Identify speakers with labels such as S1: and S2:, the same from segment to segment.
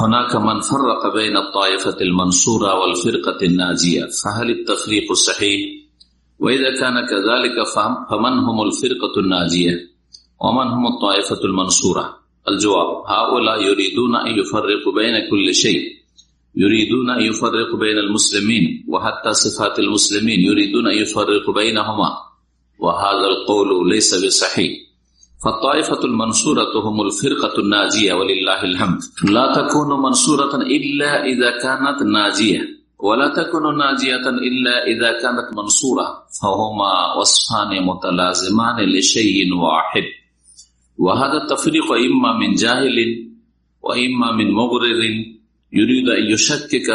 S1: هناك من فرق بين الطائفة المنصورة والفرقة الناجية فهل التفريق صحيح؟ وإذا كان كذلك فمن هم الفرقة الناجية ومن هم الطائفة المنصورة؟ الجواب هؤلاء يريدون أن يفرقوا بين كل شيء. يريدون أن يفرقوا بين المسلمين وحتى صفات المسلمين يريدون أن يفرقوا بينهما. وهذا القول ليس بصحيح. فالطائفة المنصورة هم الفرقة الناجية ولله الحمد لا تكون منصورة إلا إذا كانت ناجية ولا تكون ناجية إلا إذا كانت منصورة فهما وصفان متلازمان لشيء واحد وهذا التفريق إما من جاهل وإما من مغرر يريد أن يشكك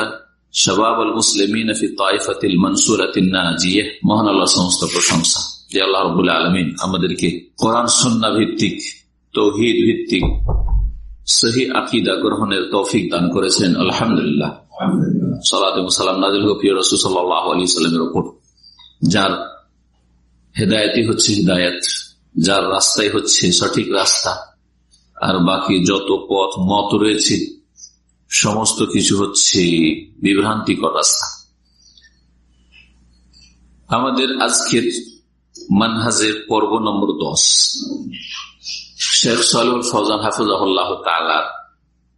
S1: شباب المسلمين في طائفة المنصورة الناجية মহান আল্লাহ সমস্ত প্রশংসা যে আল্লাহ রবুল্লা আলমিন আমাদেরকে কোরআন সন্না ভিত্তিক তৌহিদ ভিত্তিক সহি আকিদা গ্রহণের তৌফিক দান করেছেন। আলহামদুলিল্লাহ। সালাম নাজিল প্রিয় রসুল সাল্লাহ আলী সাল্লামের ওপর যার হেদায়তই হচ্ছে হৃদায়ত যার রাস্তাই হচ্ছে সঠিক রাস্তা আর বাকি যত পথ মত রয়েছে সমস্ত কিছু হচ্ছে বিভ্রান্তিকর রাস্তা। আমাদের আজকের মানহাজের পর্ব নম্বর দশ। শেখ সালুল ফজান হাফুজাহুল্লাহ তালার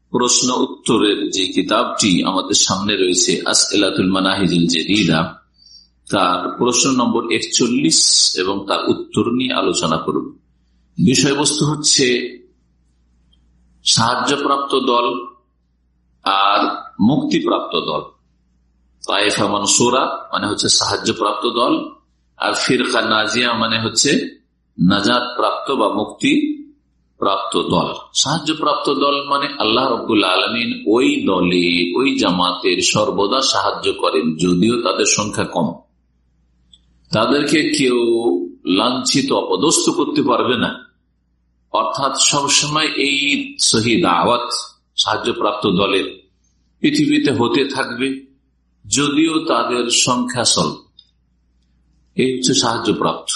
S1: প্রশ্ন উত্তরের যে কিতাবটি আমাদের সামনে রয়েছে আসলাতুল মানাহিজুল জেরিদা তার প্রশ্ন নম্বর একচল্লিশ এবং তার উত্তর নিয়ে আলোচনা করব বিষয়বস্তু হচ্ছে সাহায্যপ্রাপ্ত দল আর মুক্তিপ্রাপ্ত দল। তাইফা মানসুরা মানে হচ্ছে সাহায্যপ্রাপ্ত দল আর ফিরকা নাজিয়া মানে হচ্ছে নাজাদ প্রাপ্ত বা মুক্তি প্রাপ্ত দল। সাহায্যপ্রাপ্ত দল মানে আল্লাহ রবুল্লা আলমিন ওই দলে, ওই জামাতের সর্বদা সাহায্য করেন, যদিও তাদের সংখ্যা কম। তাদেরকে কেউ লাঞ্ছিত, অপদস্থ করতে পারবে না। অর্থাৎ সবসময় এই শহীদ আওয়াত সাহায্যপ্রাপ্ত দলের পৃথিবীতে হতে থাকবে, যদিও তাদের সংখ্যা স্বল্প। এই হচ্ছে সাহায্যপ্রাপ্ত।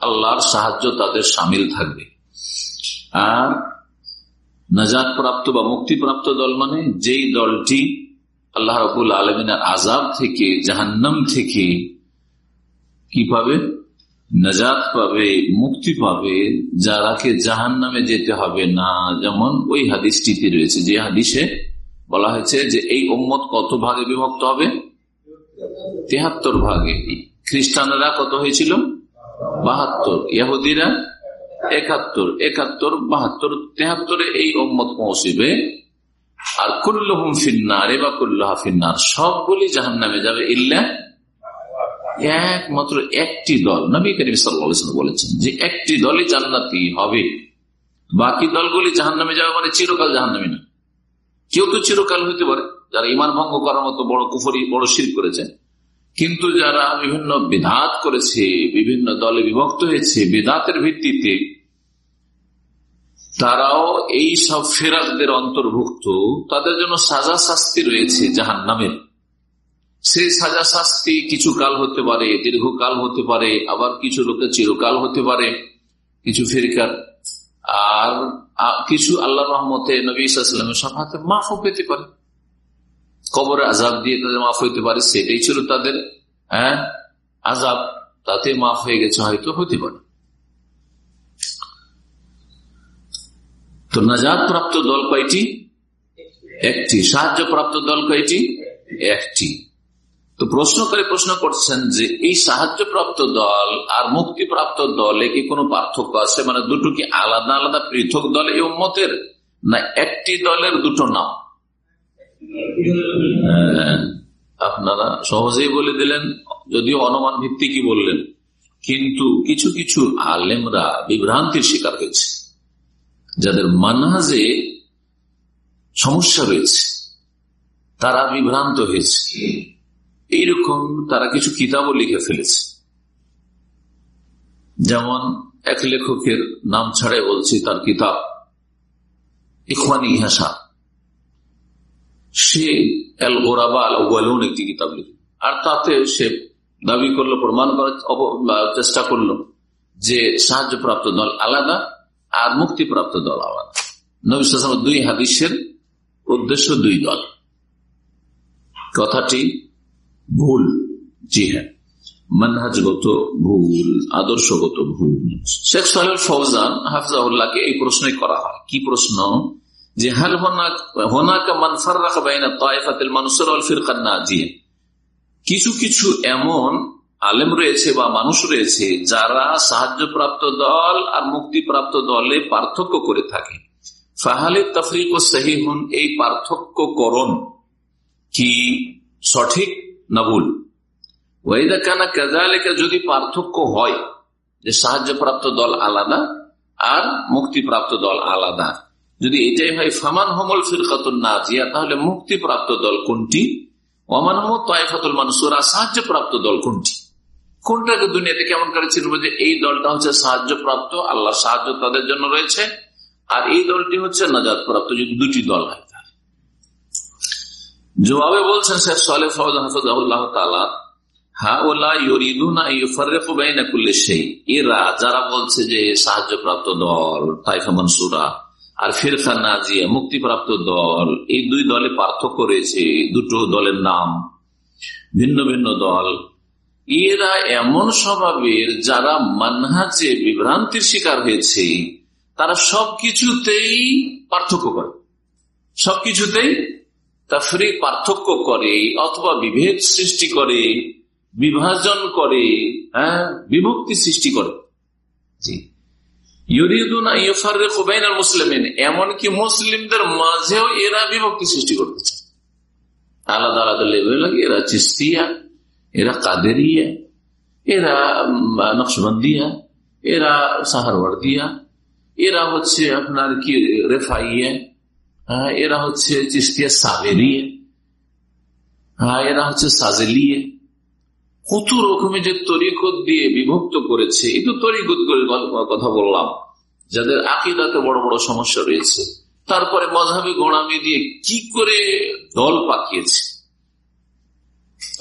S1: আল্লাহর সাহায্য তাদের সামিল থাকবে। আর নাজাদ প্রাপ্ত বা মুক্তিপ্রাপ্ত দল মানে যেই দলটি আল্লাহ রবুল আলমিনের আজাব থেকে, জাহান্নাম থেকে কি পাবে? নাজাদ পাবে, মুক্তি পাবে, যারাকে জাহান নামে যেতে হবে না। যেমন ওই হাদিসটিতে রয়েছে, যে হাদিসে বলা হয়েছে যে এই ওম্মত কত ভাগে বিভক্ত হবে? তেহাত্তর ভাগে খ্রিস্টানরা কত হয়েছিল? বাহাত্তর। ইহুদিরা একাত্তর। একাত্তর, বাহাত্তর, তেহাত্তরে এই ওম্মত পৌঁছিবে। আর কুল্লুহুম ফিন্নার, এবার কুল্লাহা ফিন্নার। সবগুলি জাহান নামে যাবে ইল্লা একমাত্র একটি দল। নবী করিম সাল্লাম বলেছেন যে একটি দলই জান্নাতি হবে। বাকি দলগুলি জাহান নামে যাবে মানে চিরকাল জাহান নামে না কেউ তো চিরকাল হইতে পারে। যারা ইমান ভঙ্গ করার মতো বড় কুফরি, বড় শির করেছে। কিন্তু যারা বিভিন্ন বিধাত করেছে, বিভিন্ন দলে বিভক্ত হয়েছে, বিধাতের ভিত্তিতে তারাও এই সব ফেরাকদের অন্তর্ভুক্ত, তাদের জন্য সাজা শাস্তি রয়েছে জাহান নামের সেই সাজা শাস্তি কিছু কাল হতে পারে, দীর্ঘকাল হতে পারে, আবার কিছু লোকের চিরকাল হতে পারে, কিছু ফেরিকার। আর কিছু আল্লাহ রহমতে নবী ইসলামের সাথে মাফও পেতে পারে। কবরে আজাব দিয়ে তাদের মাফ হইতে পারে, সেটাই ছিল তাদের হ্যাঁ আজাব তাতে মাফ হয়ে গেছে, হয়তো হতে পারে। তো নাজাদ প্রাপ্ত দল কয়টি? একটি। সাহায্য প্রাপ্ত দল কয়টি? একটি। তো প্রশ্ন করে প্রশ্ন করছেন যে, এই সাহায্যপ্রাপ্ত দল আর মুক্তিপ্রাপ্ত দলে কি কোনো পার্থক্য আছে? মানে দুটো কি আলাদা আলাদা পৃথক দল এই উম্মতের? না, একটি দলের দুটো নাম? আপনারা সহজেই বলে দিলেন, যদিও অনুমান ভিত্তিকই বললেন, কিন্তু কিছু কিছু আলেমরা বিভ্রান্তির শিকার হয়েছে, যাদের মানহাজে সমস্যা রয়েছে, তারা বিভ্রান্ত হয়েছে। এইরকম তারা কিছু কিতাবও লিখে ফেলেছে। যেমন এক লেখকের নাম ছাড়াই বলছি, তার কিতাব, ইখওয়ানি ইহাসা সে এল গোরাবা আল একটি কিতাব লিখে। আর তাতে সে দাবি করল, প্রমাণ করার চেষ্টা করল যে সাহায্যপ্রাপ্ত দল আলাদা আর মুক্তিপ্রাপ্ত দল আলাদা। দুই হাদিসের উদ্দেশ্য দুই দল। কথাটি ভুল, জি হ্যাঁ। মানহাজগত ভুল, আদর্শগত ভুল। শেখ সাহেব ফৌজান হাফজাউল্লাহকে এই প্রশ্নই করা হয়। কি প্রশ্ন? যে হাল হোনাকা মানুষের কিছু কিছু এমন আলেম রয়েছে বা মানুষ রয়েছে যারা সাহায্যপ্রাপ্ত দল আর মুক্তিপ্রাপ্ত দলে পার্থক্য করে থাকে। ফাহালে তফরিক ও হন এই পার্থক্য করণ কি সঠিক না ভুল? ওয়াইদা কানা কাজালেকা যদি পার্থক্য হয় যে সাহায্যপ্রাপ্ত দল আলাদা আর মুক্তিপ্রাপ্ত দল আলাদা। যদি এটাই হয়, ফামান হমল ফিরকাতুল নাজিয়া, তাহলে মুক্তিপ্রাপ্ত দল কোনটি? ওমান হমদ তাইফাতুল মানুষরা সাহায্যপ্রাপ্ত দল কোনটি? কোনটাকে দুনিয়াতে কেমন করে চিনবো যে এই দলটা হচ্ছে সাহায্যপ্রাপ্ত আল্লাহ সাহায্য তাদের জন্য রয়েছে, আর এই দলটি হচ্ছে নাজাদ প্রাপ্ত যদি দুটি দল হয় জবাবে বলছেন শেখ সালে যারা বলছে যে সাহায্যপ্রাপ্ত দল, তাইফা মনসুরা আর ফিরফা নাজিয়া, মুক্তিপ্রাপ্ত দল, এই দুই দলে পার্থক্য রয়েছে দুটো দলের নাম ভিন্ন ভিন্ন দল। এরা এমন স্বভাবের যারা মানহাজে বিভ্রান্তির শিকার হয়েছে, তারা সবকিছুতেই পার্থক্য করে। সবকিছুতেই তাফরি পার্থক্য করে, অথবা বিভেদ সৃষ্টি করে, বিভাজন করে হ্যাঁ বিভক্তি সৃষ্টি করে। জি। এমনকি মুসলিমদের মাঝেও এরা বিভক্তি সৃষ্টি করতে আলাদা আলাদা লেভেল এরা চিস্তিয়া এরা কাদেরিয়া এরা নকশবন্দিয়া এরা সাহারওয়ার্দিয়া এরা হচ্ছে আপনার কি রেফাইয়া হ্যাঁ, এরা হচ্ছে চিস্তিয়া সাবেরিয়ে হ্যাঁ এরা হচ্ছে সাজেলিয়ে। কত রকমের যে তরিকত দিয়ে বিভক্ত করেছে, এই তো তরিকত কথা বললাম। যাদের আকিদাতে বড় বড় সমস্যা রয়েছে, তারপরে মজাবি গোড়ামি দিয়ে কি করে দল পাকিয়েছে।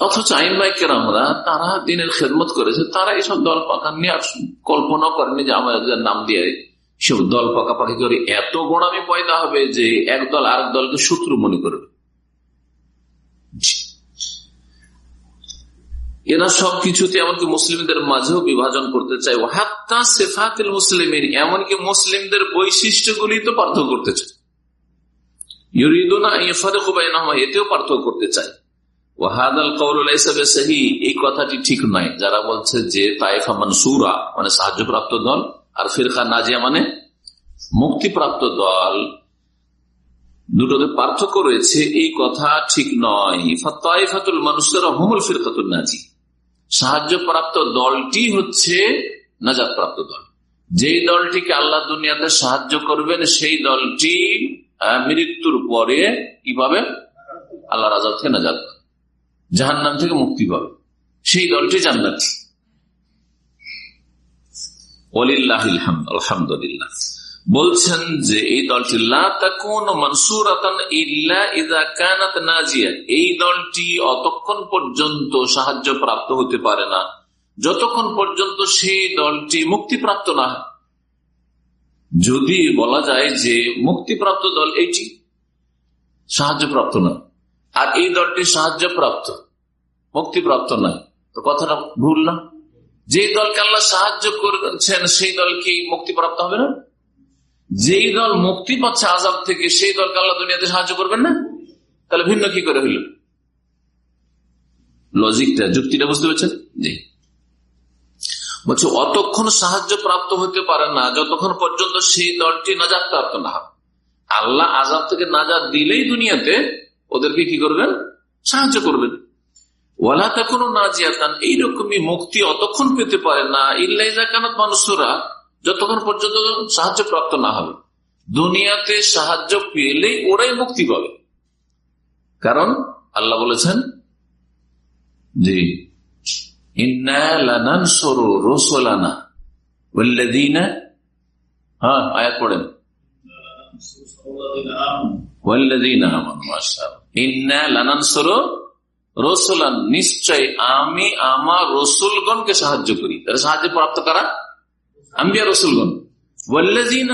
S1: অথচ আইন বাইকের আমরা তারা দিনের খেদমত করেছে, তারা এইসব দল পাকান নিয়ে কল্পনা করেনি যে আমাদের নাম দিয়ে সব দল পাকাপাকি করে এত গোড়ামি পয়দা হবে যে এক দল আরেক দলকে শত্রু মনে করবে। এরা সবকিছুতে এমনকি মুসলিমদের মাঝেও বিভাজন করতে চায়। হাত্তা সেফাতিল মুসলিমের এমনকি মুসলিমদের বৈশিষ্ট্যগুলি তো পার্থক্য করতে চায়। এতেও পার্থক্য করতে চায়। ঠিক নয়। যারা বলছে যে তাইফা মানসুরা মানে সাহায্যপ্রাপ্ত দল, আর ফিরকা নাজিয়া মানে মুক্তিপ্রাপ্ত দল, দুটোতে পার্থক্য রয়েছে। এই কথা ঠিক নয়। ফাতুল মানুষেরা হুমুল ফিরকাতুল নাজি সাহায্যপ্রাপ্ত দলটি হচ্ছে নাজাদ প্রাপ্ত দল। যেই দলটিকে আল্লাহ দুনিয়াতে সাহায্য করবেন, সেই দলটি মৃত্যুর পরে কীভাবে? আল্লাহ রাজা থেকে নাজাদ। জাহান নাম থেকে মুক্তি পাবে। সেই দলটি জান্নাতি। আলহামদুলিল্লাহ। বলছেন যে এই দলটি এই দলটি অতক্ষণ পর্যন্ত সাহায্য প্রাপ্ত হতে পারে না। যতক্ষণ পর্যন্ত সেই দলটি মুক্তিপ্রাপ্ত না যদি বলা যায় যে মুক্তিপ্রাপ্ত দল এইটি, সাহায্যপ্রাপ্ত না। আর এই দলটি সাহায্যপ্রাপ্ত, মুক্তিপ্রাপ্ত নয় তো কথাটা ভুল না? যে দলকে আল্লাহ সাহায্য করছেন, সেই দল কি মুক্তিপ্রাপ্ত হবে না? যেই দল মুক্তি পাচ্ছে আজাব থেকে, সেই দলকে আল্লাহ দুনিয়াতে সাহায্য করবেন না? তাহলে ভিন্ন কি করে হইল? লজিকটা যুক্তিটা বুঝতে পারছেন? জি। বলছে, অতক্ষণ সাহায্য প্রাপ্ত হতে পারে না, যতক্ষণ পর্যন্ত সেই দলটি নাজাদ প্রাপ্ত না হবে আল্লাহ আজাব থেকে নাজাদ দিলেই দুনিয়াতে ওদেরকে কি করবেন? সাহায্য করবেন। ওয়ালা তা কোনো নাজিয়াতান এইরকমই মুক্তি অতক্ষণ পেতে পারে না। ইল্লাইজা কানাত মানুষরা যতক্ষণ পর্যন্ত সাহায্য প্রাপ্ত না হবে দুনিয়াতে সাহায্য পেলেই ওরাই মুক্তি পাবে। কারণ আল্লাহ বলেছেন রসোলানা হ্যাঁ নিশ্চয় আমি আমার রসুলগণকে সাহায্য করি। তারা সাহায্য প্রাপ্ত করা? আম্বিয়া রসুলগণ ওয়াল্লাদিন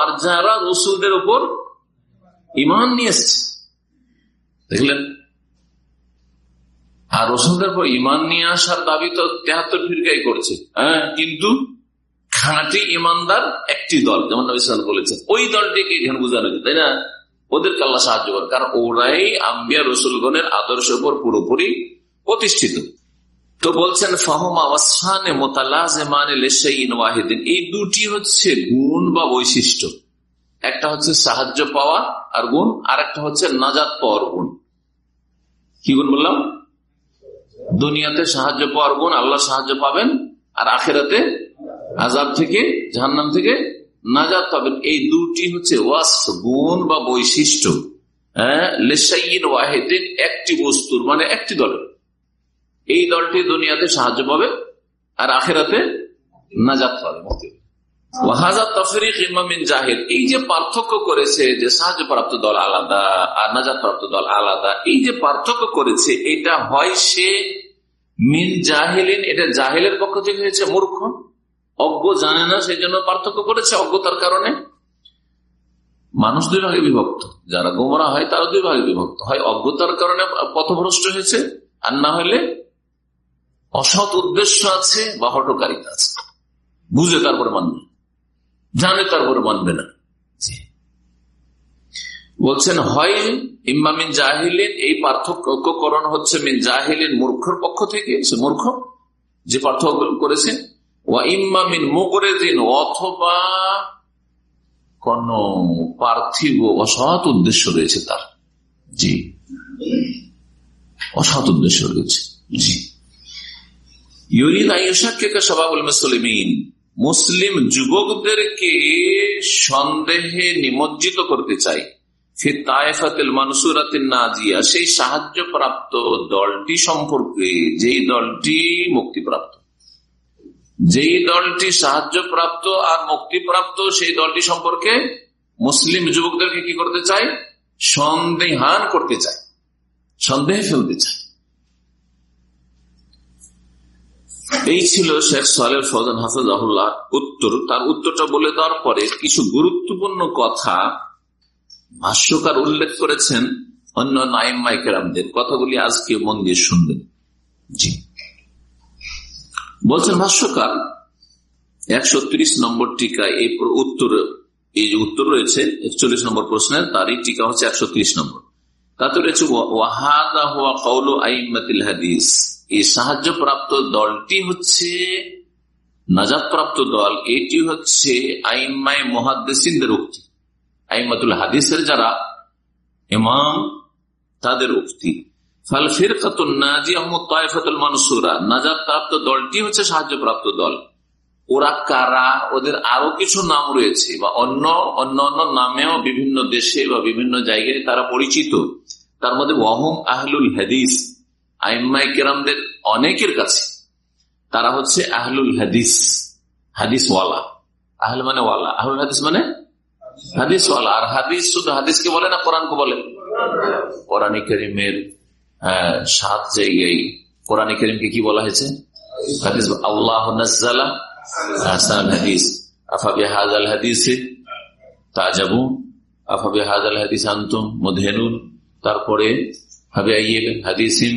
S1: আর যারা রসুলদের উপর ইমান নিয়ে এসছে। দেখলেন, আর রসুলদের উপর ইমান নিয়ে আসার দাবি তো তেহাত্তর ফিরকাই করছে। হ্যাঁ কিন্তু খাঁটি ইমানদার একটি দল, যেমন বলেছেন, ওই দলটিকে এখানে বোঝানো হয়েছে, তাই না? ওদেরকে আল্লাহ সাহায্য করে কারণ ওরাই আম্বিয়া রসুলগণের আদর্শ উপর পুরোপুরি প্রতিষ্ঠিত। তো বলছেন ফাহমানে ওয়াহিদিন। এই দুটি হচ্ছে গুণ বা বৈশিষ্ট্য। একটা হচ্ছে সাহায্য পাওয়া আর গুণ আর একটা হচ্ছে নাজাদ পাওয়ার গুণ। কি গুণ বললাম? দুনিয়াতে সাহায্য পাওয়ার গুণ, আল্লাহ সাহায্য পাবেন, আর আখেরাতে আজাদ থেকে, জাহান্নাম থেকে নাজাদ পাবেন। এই দুটি হচ্ছে ওয়াস, গুণ বা বৈশিষ্ট্য। হ্যাঁ লেসাইন ওয়াহিদিন একটি বস্তুর মানে একটি দলের। এই দলটি দুনিয়াতে সাহায্য পাবে আর আখেরাতে নাজাত পাবে এই যে পার্থক্য করেছে যে সাহায্য প্রাপ্ত দল আলাদা আর নাজাত প্রাপ্ত দল আলাদা, এই যে পার্থক্য করেছে, এটা হয় সে মিন জাহেলিন, এটা পক্ষ থেকে হয়েছে মূর্খ। অজ্ঞ জানে না সেই জন্য পার্থক্য করেছে অজ্ঞতার কারণে। মানুষ দুই ভাগে বিভক্ত। যারা গোমরা হয়, তারা দুই ভাগে বিভক্ত। হয় অজ্ঞতার কারণে পথভ্রষ্ট হয়েছে, আর না হলে অসৎ উদ্দেশ্য আছে বা হটকারিতা আছে। বুঝে তারপরে মানবে। জানে তারপরে মানবে না। বলছেন হয় ইম্মামিন জাহিলিন। এই পার্থক্যকরণ হচ্ছে মিন জাহিলিন মূর্খর পক্ষ থেকে, সে মূর্খ, যে পার্থক্য করেছে। ওয়া ইম্মামিন দিন অথবা কোন পার্থিব অসৎ উদ্দেশ্য রয়েছে তার। জি। অসৎ উদ্দেশ্য রয়েছে। জি। মুসলিম যুবকদেরকে সন্দেহে নিমজ্জিত করতে চাই। নাজিয়া, সেই সাহায্য প্রাপ্ত দলটি সম্পর্কে, যেই দলটি মুক্তিপ্রাপ্ত। যেই দলটি সাহায্য প্রাপ্ত আর মুক্তিপ্রাপ্ত, সেই দলটি সম্পর্কে মুসলিম যুবকদেরকে কি করতে চাই? সন্দেহান করতে চায় সন্দেহে ফেলতে চায় এই ছিল শেখ সালের ফজান হাফিজাহুল্লাহ উত্তর। তার উত্তরটা বলে দেওয়ার পরে কিছু গুরুত্বপূর্ণ কথা ভাষ্যকার উল্লেখ করেছেন অন্য নাইম মাইকেরামদের। কথাগুলি আজকে মন দিয়ে শুনবেন। জি। বলছেন, ভাষ্যকার, একশো ত্রিশ নম্বর টিকা এই উত্তর, এই যে উত্তর রয়েছে, একচল্লিশ নম্বর প্রশ্নের, তারই টিকা হচ্ছে একশো ত্রিশ নম্বর। তাতে রয়েছে ওয়াহাদা হুয়া কৌল আইমাতিল হাদিস। এই সাহায্য প্রাপ্ত দলটি হচ্ছে নাজাদ প্রাপ্ত দল, এটি হচ্ছে আইমাই মহাদ্দেসিনদের উক্তি। আইমাতুল হাদিসের যারা ইমাম, তাদের উক্তি। নাজাদ প্রাপ্ত দলটি হচ্ছে সাহায্য প্রাপ্ত দল। ওরা কারা? ওদের কিছু নাম রয়েছে বা অন্য অন্য অন্য নামেও বিভিন্ন দেশে বা বিভিন্ন জায়গায় তারা পরিচিত। তার মধ্যে ওয়াহম আহলুল হাদিস। আইম্মাই কেরামদের অনেকের কাছে তারা হচ্ছে আহলুল হাদিস হাদিস ওয়ালা। আহল মানে ওয়ালা। আহলুল হাদিস মানে হাদিস ওয়ালা। আর হাদিস শুধু হাদিসকে বলে না কোরআনকে বলে? কোরআনী করিমের সাত জায়গায় কোরআন করিমকে কি বলা হয়েছে? হাদিস আল্লাহ হাদিস। আফাবি হাজাল হাদিসে তাজাবু আফাবি হাজাল হাদিস আন্তম মধেনুন তারপরে হবে হাদিসিন।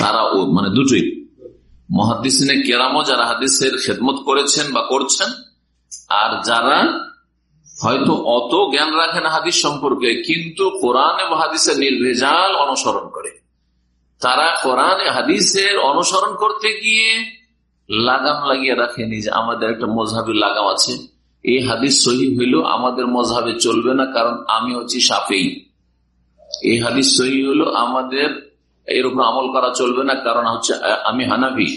S1: তারাও মানে দুটোই। মহাদিসিনে কেরামও যারা হাদিসের খেদমত করেছেন বা করছেন, আর যারা হয়তো অত জ্ঞান রাখে না হাদিস সম্পর্কে, কিন্তু কোরআন এবং হাদিসের নির্ভেজাল অনুসরণ করে। তারা কোরআন হাদিসের অনুসরণ করতে গিয়ে লাগাম লাগিয়ে রাখেনি যে আমাদের একটা মজাবি লাগাম আছে। এই হাদিস সহি হইলেও আমাদের মজাবে চলবে না, কারণ আমি হচ্ছি সাফেই। এই হাদিস সহি হলো, আমাদের এর উপর আমল করা চলবে না, কারণ হচ্ছে আমি হানাবি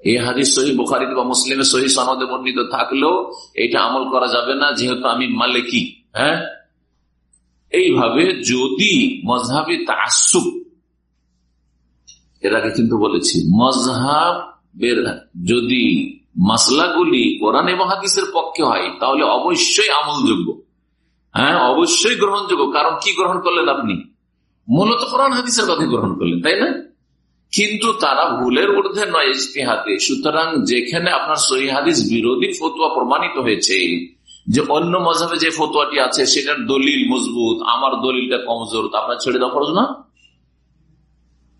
S1: এই হাদিস সহি বুখারিতে বা মুসলিমের সহি সনদে বর্ণিত থাকলেও এটা আমল করা যাবে না, যেহেতু আমি মালিকি হ্যাঁ? এইভাবে যদি মজহাবি তাসুক এর আগে কিন্তু বলেছি মজহাবের যদি মাসলাগুলি কোরআন এবং হাদিসের পক্ষে হয়, তাহলে অবশ্যই আমলযোগ্য হ্যাঁ? অবশ্যই গ্রহণযোগ্য। কারণ কি গ্রহণ করলেন আপনি? মূলত কোরআন হাদিসের কথা গ্রহণ করলেন, তাই না? কিন্তু তারা ভুলের ঊর্ধ্বে নয় ইস্তেহাতে সুতরাং যেখানে আপনার সহি হাদিস বিরোধী ফতুয়া প্রমাণিত হয়েছে, যে অন্য মজাবে যে ফতুয়াটি আছে, সেটার দলিল মজবুত, আমার দলিলটা কমজোর আপনার ছেড়ে দেওয়া খরচ না?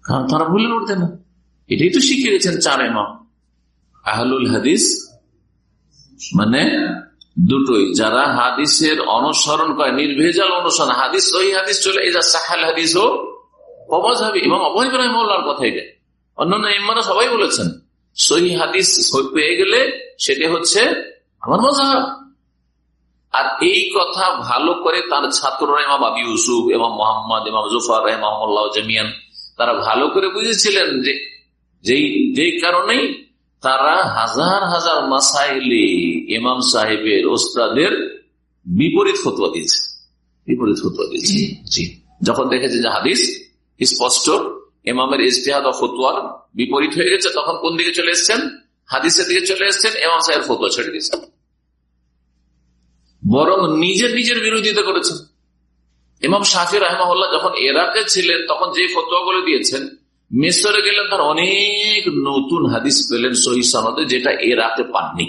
S1: কারণ তারা ভুলের ঊর্ধ্বে না। এটাই তো শিখে গেছেন চার এমা আহলুল হাদিস মানে দুটোই। যারা হাদিসের অনুসরণ করে, নির্ভেজাল অনুসরণ, হাদিস, সহি হাদিস চলে এই যা সাহাল হাদিস হোক অবজাবি এবং অবহিব রহমার কথা এটা। অন্যান্য ইমারা সবাই বলেছেন, সহি হাদিস পেয়ে গেলে সেটা হচ্ছে আমার মজাব আর এই কথা ভালো করে তার ছাত্ররা, ইমাম আবি ইউসুফ এবং মোহাম্মদ, ইমাম জুফার রহমাল্লাহ জামিয়ান, তারা ভালো করে বুঝেছিলেন যে, যেই যেই কারণেই তারা হাজার হাজার মাসাইলে ইমাম সাহেবের ওস্তাদের বিপরীত ফতুয়া দিয়েছে। বিপরীত ফতুয়া দিয়েছে। জি। যখন দেখেছে যে হাদিস স্পষ্ট এমামের ইজতেহাদ ও ফতুয়ার বিপরীত হয়ে গেছে তখন কোন দিকে চলে এসছেন? হাদিসের দিকে চলে এসছেন এমাম সাহেব ফতুয়া ছেড়ে দিয়েছেন। বরং নিজের নিজের বিরোধিতা করেছেন। ইমাম শাফি রহমাল্লাহ যখন এরাকে ছিলেন তখন যে ফতুয়া গুলো দিয়েছেন মিশরে গেলেন তার অনেক নতুন হাদিস পেলেন সহি সনদে, যেটা এরাকে পাননি।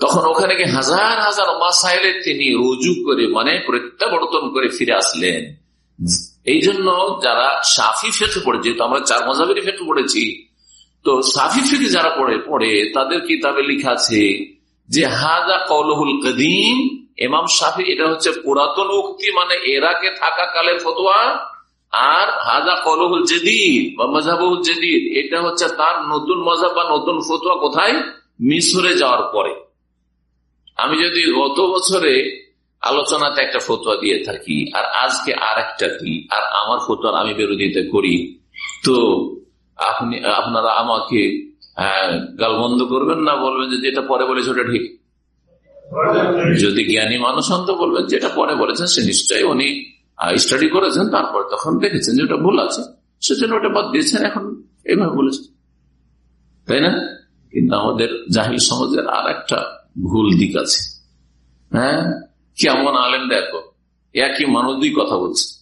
S1: তখন ওখানে গিয়ে হাজার হাজার মাসাইলে তিনি রুজু করে মানে প্রত্যাবর্তন করে ফিরে আসলেন। এই জন্য যারা সাফি ফেঁকে পড়ে, যেহেতু আমরা চার মজাবেরই ফেঁকে পড়েছি, তো সাফি ফেঁকে যারা পড়ে পড়ে, তাদের কিতাবে লিখা আছে যে হাজা কৌলহুল কদিম এমাম সাফি, এটা হচ্ছে পুরাতন উক্তি মানে এরাকে থাকা কালের ফতোয়া আর হাজা কলহুল জেদিদ বা মজাবুল জেদিদ এটা হচ্ছে তার নতুন মজাব বা নতুন ফতুয়া কোথায়? মিশরে যাওয়ার পরে। আমি যদি গত বছরে আলোচনাতে একটা ফতুয়া দিয়ে থাকি আর আজকে আর একটা দিই আর আমার ফতোয়ার আমি বিরোধিতা করি তো আপনি আপনারা আমাকে গালবন্ধ করবেন না বলবেন যে যেটা পরে বলেছে ওটা ঠিক? যদি জ্ঞানী মানুষ হন তো বলবেন যেটা পরে বলেছেন সে নিশ্চয়ই উনি স্টাডি করেছেন, তারপর তখন দেখেছেন যে ওটা ভুল আছে। সেজন্য ওটা বাদ দিয়েছেন, এখন এইভাবে বলেছেন। তাই না? কিন্তু আমাদের জাহিল সমাজের আর একটা ভুল দিক আছে। হ্যাঁ? কেমন আলেন দেখো, একই মানুষ দুই কথা বলছে।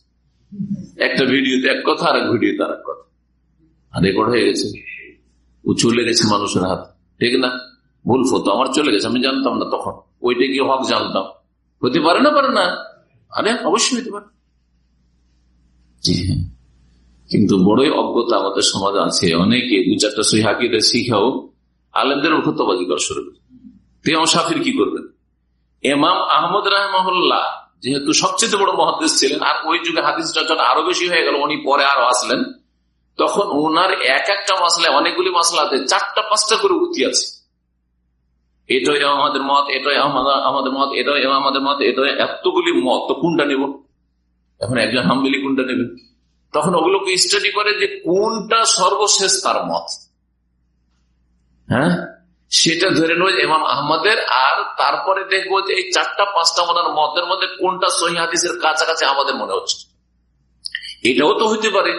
S1: একটা ভিডিওতে এক কথা আর এক ভিডিওতে আর এক কথা। আর রেকর্ড হয়ে গেছে। ও চলে গেছে মানুষের হাত। ঠিক না? ভুল ফতো আমার চলে গেছে, আমি জানতাম না তখন। ওইটা গিয়ে হক জানতাম। হতে পারে না পারে না? আরে অবশ্যই হতে পারে। কিন্তু বড়ই অজ্ঞতা আমাদের সমাজ আছে। অনেকে দু চারটা সহি হাকিদের শিখাও, আলেমদের ফতোবাজি করা শুরু করে। তেমন সাফির কি করবেন? এমাম আহমদ রাহমহল্লা যেহেতু সবচেয়ে বড় মহাদেশ ছিলেন, আর ওই যুগে হাদিস চর্চা আরও বেশি হয়ে গেল, উনি পরে আরও আসলেন, তখন ওনার এক একটা মাসলায় অনেকগুলি মাসলাতে চারটা পাঁচটা করে উক্তি আছে। এটাই আমাদের মত, এটাই আমাদের মত, এটাই আমাদের মত, এটাই এতগুলি মত, তো কোনটা নেব? এখন একজন হামবিলি কোনটা নেবে। তখন ওগুলোকে স্টাডি করে যে কোনটা সর্বশেষ তার মত। হ্যাঁ? সেটা ধরে নেব এমাম আহমদের, আর তারপরে দেখব যে এই চারটা, পাঁচটা ওনার মতের মধ্যে কোনটা সহি হাদিসের কাছাকাছি আমাদের মনে হচ্ছে। এটাও তো হইতে পারে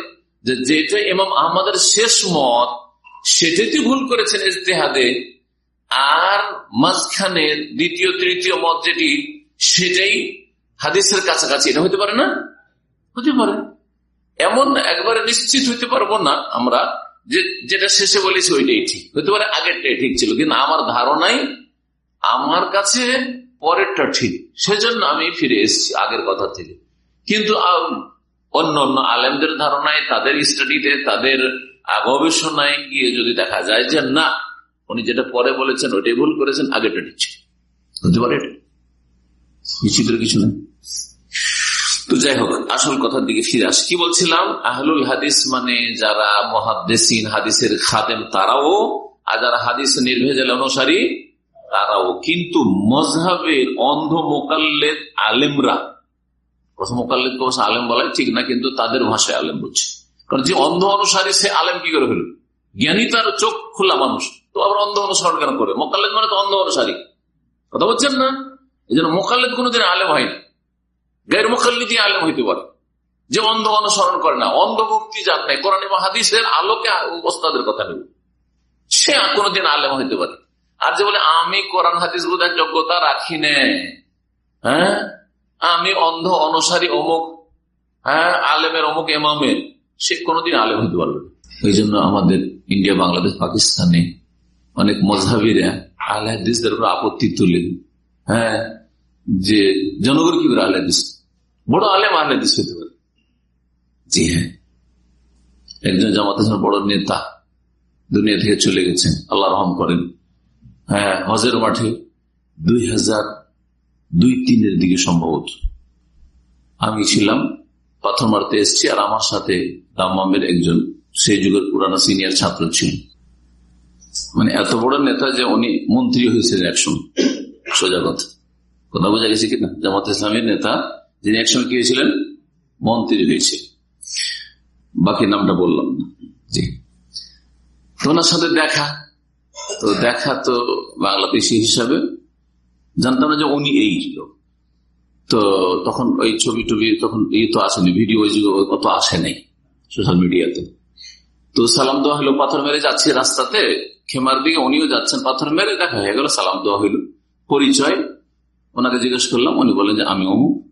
S1: যে যেটা এমাম আহমদের শেষ মত সেটাতে ভুল করেছেন ইজতেহাদে। আর মাঝখানে দ্বিতীয়, তৃতীয় মত যেটি, সেটাই হাদিসের কাছাকাছি এটা হতে পারে না? হতে পারে। এমন একবারে নিশ্চিত হইতে পারব না আমরা যেটা শেষে বলেছি ওইটাই ঠিক। হতে পারে আগেরটাই ঠিক ছিল, কিন্তু আমার ধারণাই আমার কাছে পরেরটা ঠিক। সেজন্য আমি ফিরে এসেছি আগের কথা থেকে। কিন্তু অন্য অন্য আলেমদের ধারণায়, তাদের স্টাডিতে, তাদের গবেষণায় গিয়ে যদি দেখা যায় যে না, উনি যেটা পরে বলেছেন, ওইটাই ভুল করেছেন আগেটা ঠিক ছিল। হতে পারে বিচিত্র কিছু নেই। তো যাই হোক, আসল কথার দিকে ফিরে আস। কি বলছিলাম? আহলুল হাদিস মানে যারা মহাদ্দেসিন, হাদিসের খাদেম, তারাও, আর যারা হাদিস নির্ভেজাল অনুসারী, তারাও। কিন্তু মজহাবের অন্ধ মোকাল্লেদ আলেমরা, প্রথম মোকাল্লেদ অবশ্য আলেম বলাই ঠিক না, কিন্তু তাদের ভাষায় আলেম বলছে। কারণ যে অন্ধ অনুসারী, সে আলেম কি করে হলো? জ্ঞানী তার চোখ খোলা মানুষ, তো আবার অন্ধ অনুসরণ কেন করে? মোকাল্লেদ মানে তো অন্ধ অনুসারী। কথা বলছেন না? এই জন্য মোকাল্লেদ কোনোদিন আলেম হয়নি। গায়ের মোকাল্লিদি আলেম হইতে পারে যে অন্ধ অনুসরণ করে না, অন্ধভক্তি যার নাই। কোরআন হাদিসের আলোকে ওস্তাদের কথা নেব সে কোনোদিন আলেম হইতে পারে আর যে বলে, আমি কোরআন, হাদিস, বোঝার যোগ্যতা রাখি নে। হ্যাঁ? আমি অন্ধ, অনুসারী, অমুক হ্যাঁ? আলেমের, অমুক এমামের সে কোনোদিন আলেম হইতে পারবে ওই জন্য আমাদের ইন্ডিয়া, বাংলাদেশ, পাকিস্তানে অনেক মজাবিরা আলে উপর আপত্তি তুলে। হ্যাঁ? যে জনগণ কি করে আলে হাদিস বড় আলেম আলে হাদিস হতে পারে। জি হ্যাঁ। একজন জামাত বড় নেতা দুনিয়া থেকে চলে গেছেন আল্লাহ রহম করেন। হ্যাঁ হজের মাঠে দুই হাজার দুই তিনের দিকে সম্ভবত। আমি ছিলাম পাথর মারতে এসছি আর আমার সাথে দামের একজন সেই যুগের পুরানো সিনিয়র ছাত্র ছিল মানে এত বড় নেতা যে উনি মন্ত্রী হয়েছিলেন একসময়। সোজা কথা। কথা বোঝা গেছে কিনা? জামাত ইসলামের নেতা যিনি একসময় কি হয়েছিলেন মন্ত্রী হয়েছে। বাকি নামটা বললাম না। জি। তো ওনার সাথে দেখা। তো দেখা তো বাংলাদেশি হিসাবে। জানতাম না যে উনি এই লোক। তো তখন ওই ছবি টবি তখন এই তো আসেনি, ভিডিও অত আসে নাই সোশ্যাল মিডিয়াতে। তো সালাম দেওয়া হলো, পাথর মেরে যাচ্ছে রাস্তাতে। খেমার দিকে উনিও যাচ্ছেন, পাথর মেরে দেখা হয়ে গেল, সালাম দেওয়া হইল পরিচয়, ওনাকে জিজ্ঞেস করলাম, উনি বলেন যে আমি অমুক।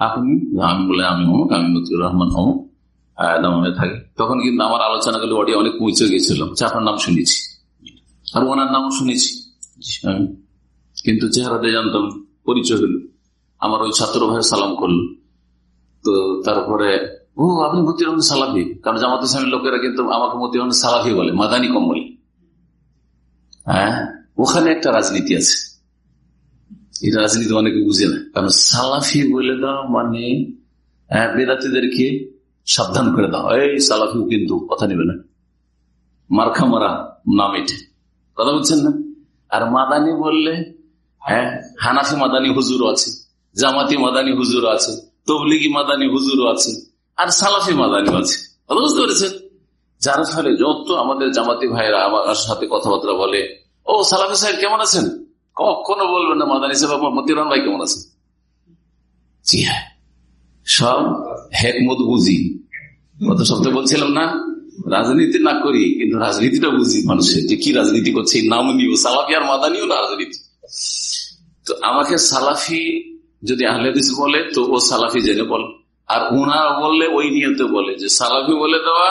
S1: আপনি আমি বলে আমি অমুক আমি মতিউর রহমান অমুক দামে থাকি। তখন কিন্তু আমার আলোচনা গুলো অডিও অনেক পৌঁছে গেছিল আপনার নাম শুনেছি। আর ওনার নামও শুনেছি। কিন্তু চেহারাতে জানতাম পরিচয় হলো। আমার ওই ছাত্র ভাই সালাম করল। তো তারপরে ও আপনি মতির রহমান সালাফি? কারণ জামাত ইসলামের লোকেরা কিন্তু আমাকে মতির রহমান সালাফি বলে মাদানি কম্বল হ্যাঁ? ওখানে একটা রাজনীতি আছে। রাজনীতি অনেকে বুঝে না। কারণ সালাফি বলে দাও মানে বেদাতিদেরকে সাবধান করে দাও। এই সালাফিও কিন্তু কথা নেবে না। মার্খা মারা নাম এটে। কথা বলছেন না? আর মাদানি বললে হ্যাঁ হানাফি মাদানি হুজুর আছে, জামাতি মাদানি হুজুর আছে, তবলিগি মাদানি হুজুর আছে, আর সালাফি মাদানি আছে। কথা বুঝতে পেরেছেন? যার ফলে যত আমাদের জামাতি ভাইরা আমার সাথে কথাবার্তা বলে, ও সালাফি সাহেব, কেমন আছেন? কখনো বলবেন না, মাদানি সাহেব মতিরান ভাই কেমন আছে? জি হ্যাঁ। সব হেকমত বুঝি। গত সপ্তাহে বলছিলাম না, রাজনীতি না করি, কিন্তু রাজনীতিটা বুঝি মানুষের, যে কি রাজনীতি করছে নাম নিও সালাফি আর মাদানিও না রাজনীতি। তো আমাকে সালাফি যদি আহলেদিস বলে, তো ও সালাফি জেনে বল। আর ওনারা বললে, ওই নিয়তে বলে, যে সালাফি বলে দেওয়া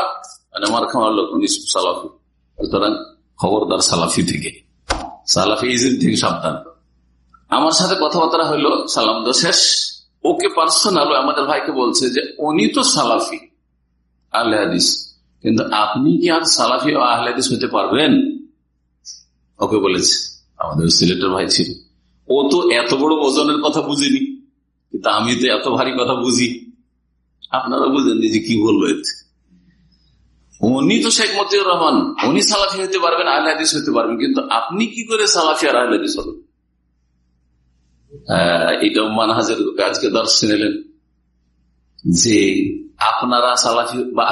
S1: মানে আমার খাওয়ার লোক সালাফি। সুতরাং খবরদার সালাফি থেকে। সালাফি ইজিম থেকে সাবধান। আমার সাথে কথাবার্তা হইল সালাম তো শেষ। ওকে পার্সোনাল আমাদের ভাইকে বলছে যে, উনি তো সালাফি, আহলে হাদিস। কিন্তু আপনি কি আর সালাফি ও আহলে হতে পারবেন? ওকে বলেছে। আমাদের সিলেটের ভাই ছিল। ও তো এত বড় ওজনের কথা বুঝিনি। কিন্তু আমি তো এত ভারী কথা বুঝি। আপনারা বুঝেন যে কি বলব এতে। উনি তো শেখ মতিউর রহমান। উনি সালাফি হতে পারবেন, আহলে হতে পারবেন। কিন্তু আপনি কি করে সালাফি আর আহলে হবেন? এটা মানহাজের আজকে দর্শন এলেন যে আপনারা সালাফি বা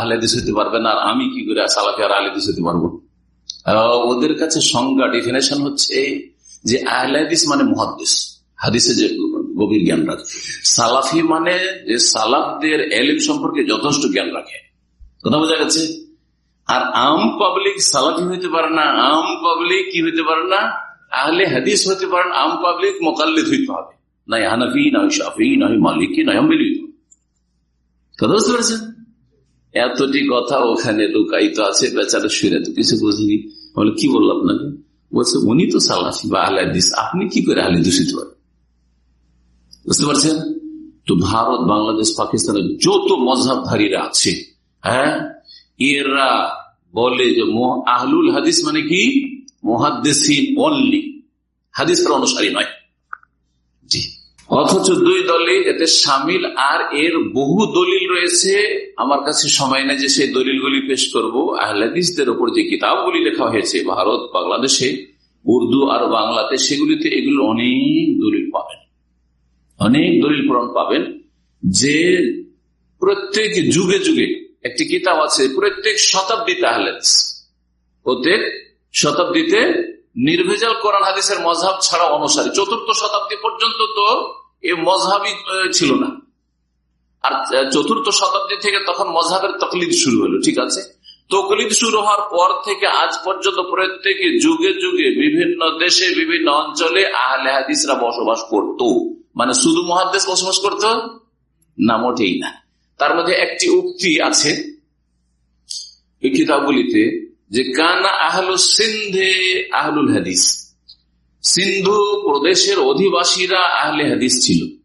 S1: পারবেন আর আমি কি করে সালাফি আর পারব? ওদের কাছে সংজ্ঞা ডিফিনেশন হচ্ছে যে আহলেদিস মানে মহাদিস হাদিসে যে গভীর জ্ঞান রাখে। সালাফি মানে যে সালাফদের এলিম সম্পর্কে যথেষ্ট জ্ঞান রাখে। কথা বোঝা গেছে? আর আম পাবলিক সালাফি হইতে পারে না, আম পাবলিক কি হইতে পারে না? আহলে হাদিস হতে পারেন আম পাবলিক মোকাল্লিদ হইতে হবে। নাই হানাফি নয় শাফি নয় মালিকি নয় মিলিত কথা বুঝতে পারছেন? এতটি কথা ওখানে লুকায়িত আছে, বেচারা শুয়ে তো কিছু বুঝিনি। বলে, কি বলল আপনাকে? বলছে, উনি তো সালাফি বা আহলে হাদিস, আপনি কি করে আহলে দূষিত পারেন বুঝতে পারছেন? তো ভারত, বাংলাদেশ, পাকিস্তানের যত মজাবধারীরা আছে হ্যাঁ এরা বলে যে আহলুল হাদিস মানে কি? মহাদ্দেসিন অনলি হাদিস অনুসারী নয়। অথচ দুই দলে এতে সামিল আর এর বহু দলিল রয়েছে। আমার কাছে সময় নেই যে সেই দলিলগুলি পেশ করব। আহলাদিসদের ওপর যে কিতাবগুলি লেখা হয়েছে ভারত বাংলাদেশে উর্দু আর বাংলাতে সেগুলিতে এগুলো অনেক দলিল পাবেন। অনেক দলিল প্রমাণ পাবেন যে প্রত্যেক যুগে যুগে একটি কিতাব আছে, প্রত্যেক শতাব্দী আহলাদিস প্রত্যেক শতাব্দীতে নির্ভেজাল কোরআন হাদিসের মজাব ছাড়া অনুসারী। চতুর্থ শতাব্দী পর্যন্ত তো এ মজাবই ছিল না। আর চতুর্থ শতাব্দী থেকে তখন মজাবের তকলিদ শুরু হলো, ঠিক আছে? তকলিদ শুরু হওয়ার পর থেকে আজ পর্যন্ত প্রত্যেকে যুগে যুগে বিভিন্ন দেশে, বিভিন্ন অঞ্চলে আহলে হাদিসরা বসবাস করত। মানে শুধু মহাদেশ বসবাস করত? না, মোটেই না। তার মধ্যে একটি উক্তি আছে এই কিতাবগুলিতে যে, কানা আহলু সিন্ধে আহলুল হাদিস। সিন্ধু প্রদেশের অধিবাসীরা আহলে হাদিস ছিল।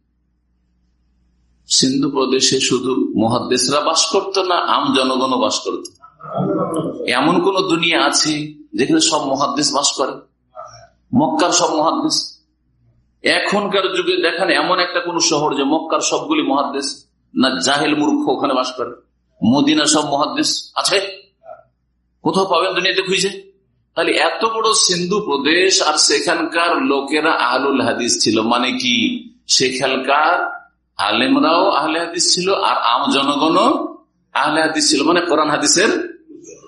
S1: সিন্ধু প্রদেশে শুধু মহাদেশরা বাস করত না, আম জনগণও বাস করত। এমন কোন দুনিয়া আছে যেখানে সব মহাদেশ বাস করে? মক্কার সব মহাদেশ এখনকার যুগে দেখেন এমন একটা কোন শহর যে, মক্কার সবগুলি মহাদেশ না জাহেল মূর্খ ওখানে বাস করে? মদিনা সব মহাদেশ আছে? কোথাও পাবেন দুনিয়াতে খুঁজে? তাহলে এত বড় সিন্ধু প্রদেশ আর সেখানকার লোকেরা আহলুল হাদিস ছিল। মানে কি? সেখানকার আলেমরাও আহলে হাদিস ছিল আর আম জনগণও আহলে হাদিস ছিল। মানে কোরআন হাদিসের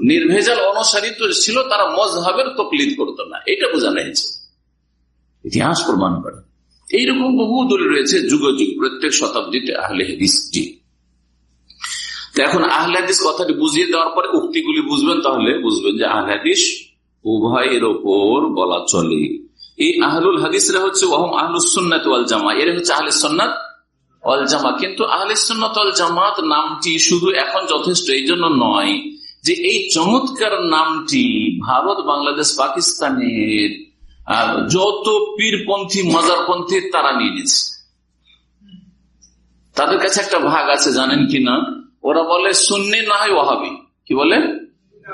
S1: নির্ভেজাল অনুসারী ছিল, তারা মজহাবের তকলিদ করত না। এটা বোঝানো হয়েছে। ইতিহাস প্রমাণ করে। এইরকম বহু দলিল রয়েছে যুগ যুগ প্রত্যেক শতাব্দীতে আহলে হাদিসটি। এখন আহলাদিস কথাটি বুঝিয়ে দেওয়ার পরে উক্তিগুলি বুঝবেন, তাহলে বুঝবেন যে আহলাদিস উভয়ের ওপর বলা চলে। এই আহলুল হাদিসরা হচ্ছে ওহম আহলুসন্নাত ওয়াল জামা এর হচ্ছে আহলে সন্ন্যাত ওয়াল জামা কিন্তু আহলে সন্ন্যত ওয়াল জামাত নামটি শুধু এখন যথেষ্ট, এই জন্য নয় যে এই চমৎকার নামটি ভারত, বাংলাদেশ, পাকিস্তানের যত পীরপন্থী, মজারপন্থী তারা নিয়ে নিচ্ছে তাদের কাছে একটা ভাগ আছে, জানেন কি না? ওরা বলে, সুন্নি না হয় ওয়াহাবি। কি বলে?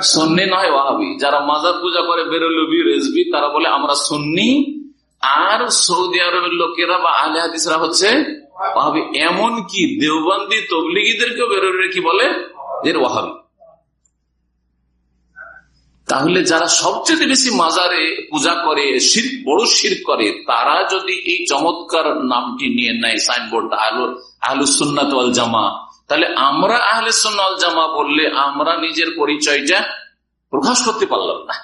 S1: সন্নি না হয় ওয়াহাবি। যারা মাজার পূজা করে, বেরোলবি, রেজবি, তারা বলে, আমরা সুন্নি। আর সৌদি আরবের লোকেরা বা আলে হাদিসরা হচ্ছে ওয়াহাবি। এমন কি দেওবন্দি তবলিগীদেরকেও বেরোলে কি বলে? এর ওয়াহাবি। তাহলে যারা সবচেয়ে বেশি মাজারে পূজা করে বড় শির করে, তারা যদি এই চমৎকার নামটি নিয়ে নেয় সাইনবোর্ড আহলু, আহলুসুন্নাত জামা, তাহলে আমরা আহলে সন্ন্যাল জামা বললে আমরা নিজের পরিচয়টা প্রকাশ করতে পারলাম না।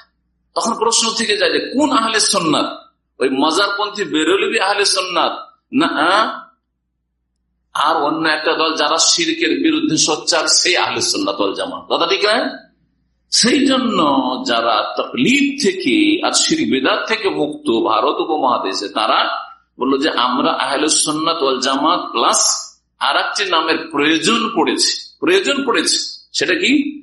S1: তখন প্রশ্ন থেকে যায় যে, কোন আহলে সন্ন্যাত ওই মজারপন্থী বেরোলিবি আহলে সন্ন্যাত না আর অন্য একটা দল যারা শিরকের বিরুদ্ধে সোচ্চার, সেই আহলে সন্ন্যাত জামা। কথা ঠিক না? সেই জন্য যারা তকলিফ থেকে, আর শির বেদার থেকে মুক্ত ভারত উপমহাদেশে, তারা বলল যে আমরা আহলে সন্ন্যাত জামাত প্লাস আর নামের প্রয়োজন পড়েছে। প্রয়োজন পড়েছে। সেটা কি?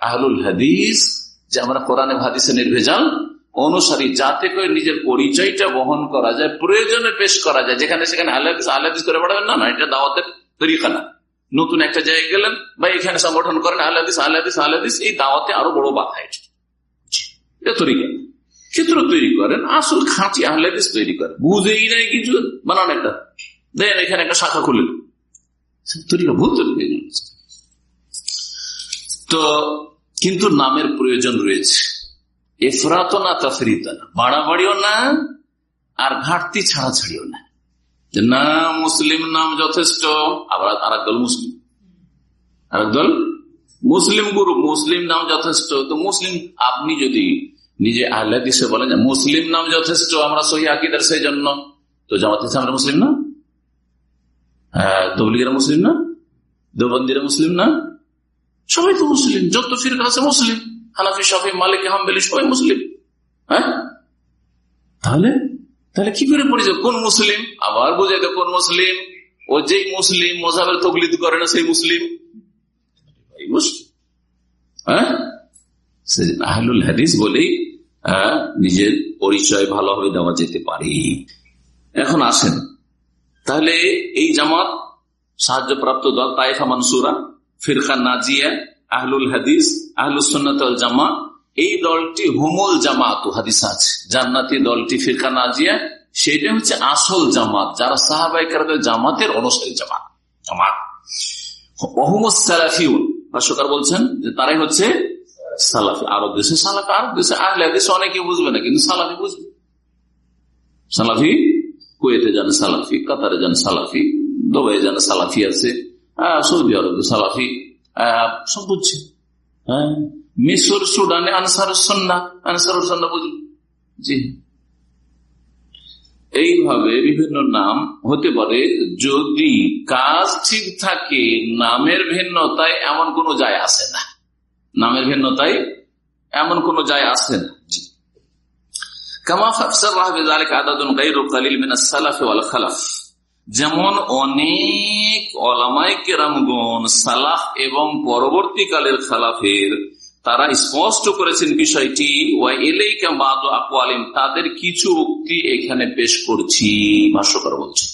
S1: আহলুল হাদিস, যে আমরা কোরআনে হাদিসে নির্ভেজাল। অনুসারী যাতে করে নিজের পরিচয়টা বহন করা যায়, প্রয়োজনে পেশ করা যায়। যেখানে সেখানে আহলাদিস আহলাদিস করে পড়াবেন না না, এটা দাওয়াতের তরিকা না। নতুন একটা জায়গায় গেলেন বা এখানে সংগঠন করেন আহলাদিস আহলাদিস আহলাদিস এই দাওয়াতে আরও বড় বাধা এটা ক্ষেত্র তৈরি করেন, আসল খাঁচি আহলাদিস তৈরি করেন। বুঝেই নাই কিছু, বানান একটা। দেন এখানে একটা শাখা খুলে তো, কিন্তু নামের প্রয়োজন রয়েছে। এফরাত না তাফরিত না। বাড়াবাড়িও না, আর ঘাটতি ছাড়া ছাড়িও না, মুসলিম নাম যথেষ্ট, আবার আর একদল মুসলিম। আর একদল মুসলিম গুরু মুসলিম নাম যথেষ্ট। তো মুসলিম, আপনি যদি নিজে আহ্লাদিসে বলেন মুসলিম নাম যথেষ্ট, আমরা সহি আকিদার সেই জন্য। তো জামাত আমরা মুসলিম না? তবলিগেরা মুসলিম না? দেবন্দিরা মুসলিম না? সবাই তো মুসলিম, যত ফিরকা আছে মুসলিম। হানাফি সাফি মালিক, হামবেলি, সবাই মুসলিম। হ্যাঁ? তাহলে তাহলে কি করে পড়েছে? কোন মুসলিম? আবার বুঝে দে কোন মুসলিম? ও যেই মুসলিম, মোজাবের তকলিদ করে না সেই মুসলিম? হ্যাঁ? আহলুল হাদিস বলেই নিজের পরিচয় ভালোভাবে দেওয়া যেতে পারে। এখন আসেন। তাহলে এই জামাত সাহায্যপ্রাপ্ত দল তাইফা মানসুরা ফিরখা নাজিয়া, আহলুল হাদিস আহলুসন্নাত জামা এই দলটি হুমুল জামাত হাদিস আছে। জান্নাতি দলটি ফিরকা নাজিয়া সেটা হচ্ছে আসল জামাত, যারা সাহাবাই সাহাবাইকার জামাতের অনুসারী জামাত। জামাত। অহমদ সালাফিউন। ভাষ্যকার বলছেন যে তারাই হচ্ছে সালাফি। আরব দেশে সালাফি, আরব দেশে আহলে দেশে অনেকে বুঝবে না, কিন্তু সালাফি বুঝবে। সালাফি কুয়েতে যান সালাফি, কাতারে যান সালাফি দুবাই যান সালাফি আছে সৌদি আরবে সালাফি সব বুঝছে। হ্যাঁ? মিশর সুডানে আনসার সন্না আনসার সন্না বুঝবে জি। এইভাবে বিভিন্ন নাম হতে পারে। যদি কাজ ঠিক থাকে, নামের ভিন্নতায় এমন কোন যায় আসে না। নামের ভিন্নতায় এমন কোন যায় আসে না। যেমন অনেক এবং পরবর্তীকালের খালাফের তারা স্পষ্ট করেছেন বিষয়টি আলিম তাদের কিছু উক্তি এখানে পেশ করছি। ভাষ্যকর বলছেন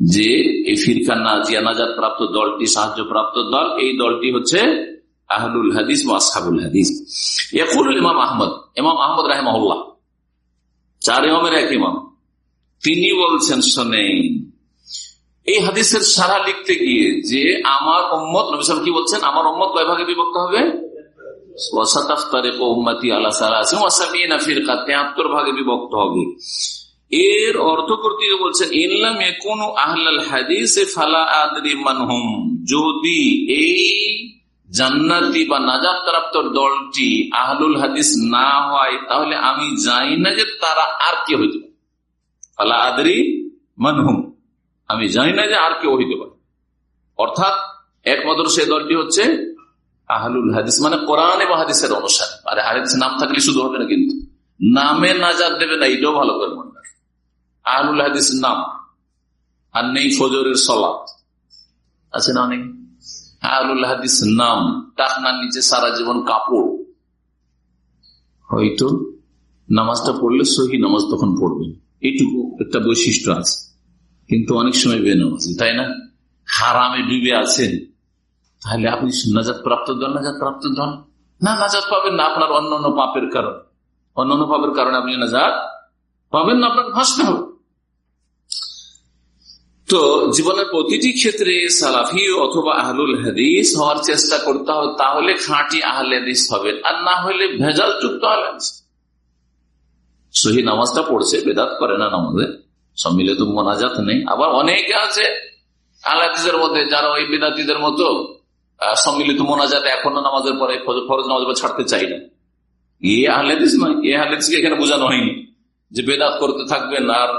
S1: যে, এই ফিরকান নাজিয়া নাজাদ প্রাপ্ত দলটি সাহায্য প্রাপ্ত দল, এই দলটি হচ্ছে আহলুল হাদিস বা আসহাবুল হাদিস। ইয়াকুল ইমাম আহমদ ইমাম আহমদ রাহেমাহুল্লাহ, চার ইমামের এক ইমাম। তিনি বলছেন, শোনেন, এই হাদিসের সারা লিখতে গিয়ে যে আমার উম্মত কি বলছেন? আমার উম্মত কয় ভাগে বিভক্ত হবে? ভাগে বিভক্ত হবে। এর অর্থ বলছেন আহলাল হাদিস যদি এই জান্নাতি বা নাজাত প্রাপ্ত দলটি আহলুল হাদিস না হয়, তাহলে আমি জানি না যে তারা আর কে হইতে পারে। ফালা আদরি মানহুম আমি জানি না যে আর কেউ হইতে পারে। অর্থাৎ, একমাত্র সে দলটি হচ্ছে আহলুল হাদিস মানে কোরআন এবং হাদিসের অনুসারে। আর হাদিস নাম থাকলে শুধু হবে না কিন্তু। নামে নাজাদ দেবে না, এটাও ভালো করে মনে আহলুল হাদিস নাম, আর নেই ফজরের সলাপ আছে না অনেক আহলুল হাদিস নাম, টাকনার নিচে সারা জীবন কাপড়। হয়তো নামাজটা পড়লে সহি নামাজ তখন পড়বে এইটুকু একটা বৈশিষ্ট্য আছে। কিন্তু অনেক সময় বেনামাজি, তাই না? হারামে ডুবে আছেন। তাহলে আপনি নাজাদ প্রাপ্ত দল নাজাদ প্রাপ্ত দল না, নাজাদ পাবেন না আপনার অন্য অন্য পাপের কারণ। অন্য অন্য পাপের কারণে আপনি নাজাদ পাবেন না, আপনাকে ভাসতে হবে। তো জীবনের প্রতিটি ক্ষেত্রে সালাফি অথবা আহলুল হাদিস হওয়ার চেষ্টা করতে হবে, তাহলে খাঁটি আহলে হাদিস হবেন আর না হলে ভেজাল যুক্ত আহলে সহি নামাজটা পড়ছে, বেদাত করে না নামাজে, সম্মিলিত মোনাজাত নেই। আবার অনেকে আছে আহলাদিসের মধ্যে, যারা ওই বেদাতিদের মতো সম্মিলিত মোনাজাত এখনও নামাজের পরে ফরজ নামাজ ছাড়তে চাই না। এ আহলেদিস নয়, এ আহলেদিসকে এখানে বোঝানো হয়নি যে বেদাত করতে থাকবেন আর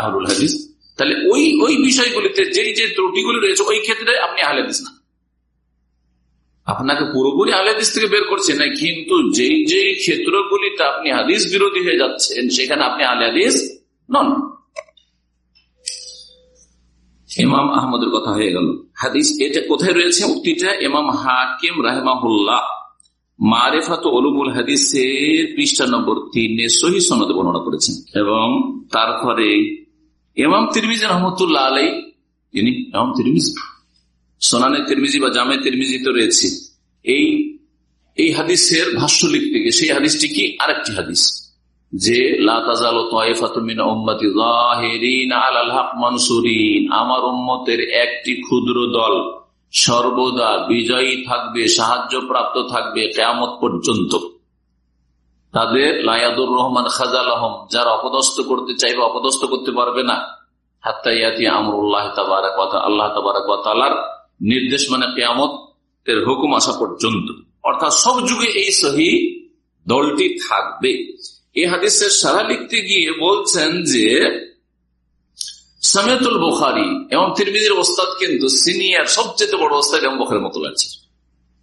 S1: আহরুল হাদিস। তাহলে ওই ওই বিষয়গুলিতে যেই যে ত্রুটিগুলি রয়েছে, ওই ক্ষেত্রে আপনি আহলেদিস না। আপনাকে পুরোপুরি আহলেদিস থেকে বের করছেন না, কিন্তু যেই যেই ক্ষেত্রগুলিতে আপনি হাদিস বিরোধী হয়ে যাচ্ছেন, সেখানে আপনি আহলে হাদিস নন। ইমাম আহমদের কথা হয়ে গেল। হাদিস, এটা কোথায় রয়েছে? উক্তিটা ইমাম হাকিম রাহেমাহুল্লাহ মারেফাত অলুমুল হাদিসের পৃষ্ঠা তিনে সহি বর্ণনা করেছেন। এবং তারপরে তিনি ইমাম তিরমিজ বা তো রয়েছে। এই এই হাদিসের ভাষ্য লিখতে গিয়ে, সেই হাদিসটি কি? আরেকটি হাদিস। যে আমার উম্মতের একটি ক্ষুদ্র দল সর্বদা বিজয়ী থাকবে সাহায্য প্রাপ্ত থাকবে কেয়ামত পর্যন্ত। তাদের লায়াদুর রহমান খাজাল আহম যারা অপদস্থ করতে চাইবে অপদস্থ করতে পারবে না। হাত্তাইয়াতি আমরুল্লাহ কথা আল্লাহ তাবারাকালার নির্দেশ মানে কেয়ামত এর হুকুম আসা পর্যন্ত। অর্থাৎ সব যুগে এই সহি দলটি থাকবে। এই হাদিসের সারা লিখতে গিয়ে বলছেন যে সামেতুল বুখারি এবং তিরমিদির ওস্তাদ কিন্তু সিনিয়র সবচেয়ে বড় ওস্তাদ এবং বখারের মতো লাগছে।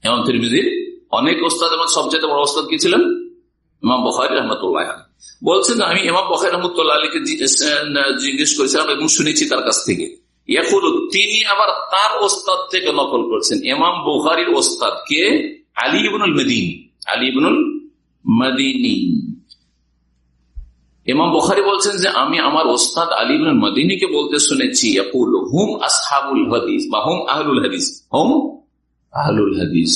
S1: এবং তিরমিদির অনেক ওস্তাদ এবং সবচেয়ে বড় ওস্তাদ কি ছিলেন? ইমাম বখারি রহমতুল্লাহ বলছেন, আমি ইমাম বখারি রহমতুল্লাহ আলীকে জিজ্ঞেস করেছিলাম এবং শুনেছি তার কাছ থেকে। তিনি আবার তার ওস্তাদ থেকে নকল করছেন। ইমাম বুখারির ওস্তাদ কে আলী ইবনুল মদিনী, আলী ইবনুল মদিনী। ইমাম বখারি বলছেন যে আমি আমার ওস্তাদ আলিম মদিনীকে বলতে শুনেছি হুম আসহাবুল হাদিস বা হুম আহলুল হাদিস হুম আহলুল হাদিস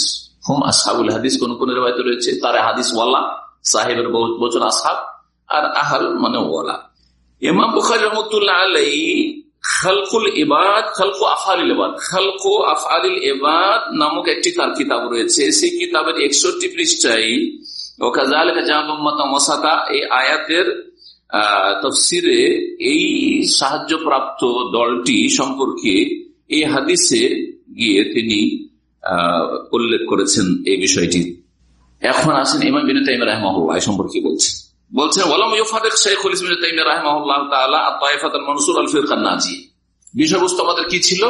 S1: হুম আসহাবুল হাদিস কোন কোন রেবায়ত রয়েছে, তার হাদিস ওয়ালা, সাহেবের বচন আসহাব, আর আহল মানে ওয়ালা। ইমাম বুখারি রহমতুল্লাহ আলাই খালকুল ইবাদ, খালকু আফালিল এবাদ খালকু আফালিল ইবাদ নামক একটি তার কিতাব রয়েছে, সেই কিতাবের একষট্টি পৃষ্ঠায় এই আয়াতের তফসিরে এই সাহায্যপ্রাপ্ত দলটি সম্পর্কে এই হাদিসে গিয়ে তিনি উল্লেখ করেছেন এই বিষয়টি। এখন আসেন ইমাম বিন তাইম রাহমাহুল্লাহ সম্পর্কে বলছেন বলছেন ওলাম ইউফারিক শেখুল ইসমিন তাইম রাহমাহুল্লাহ তাআলা আত-তাইফাতুল মানসুর আল ফিরকান নাজি বিষয়বস্তু আমাদের কি ছিল?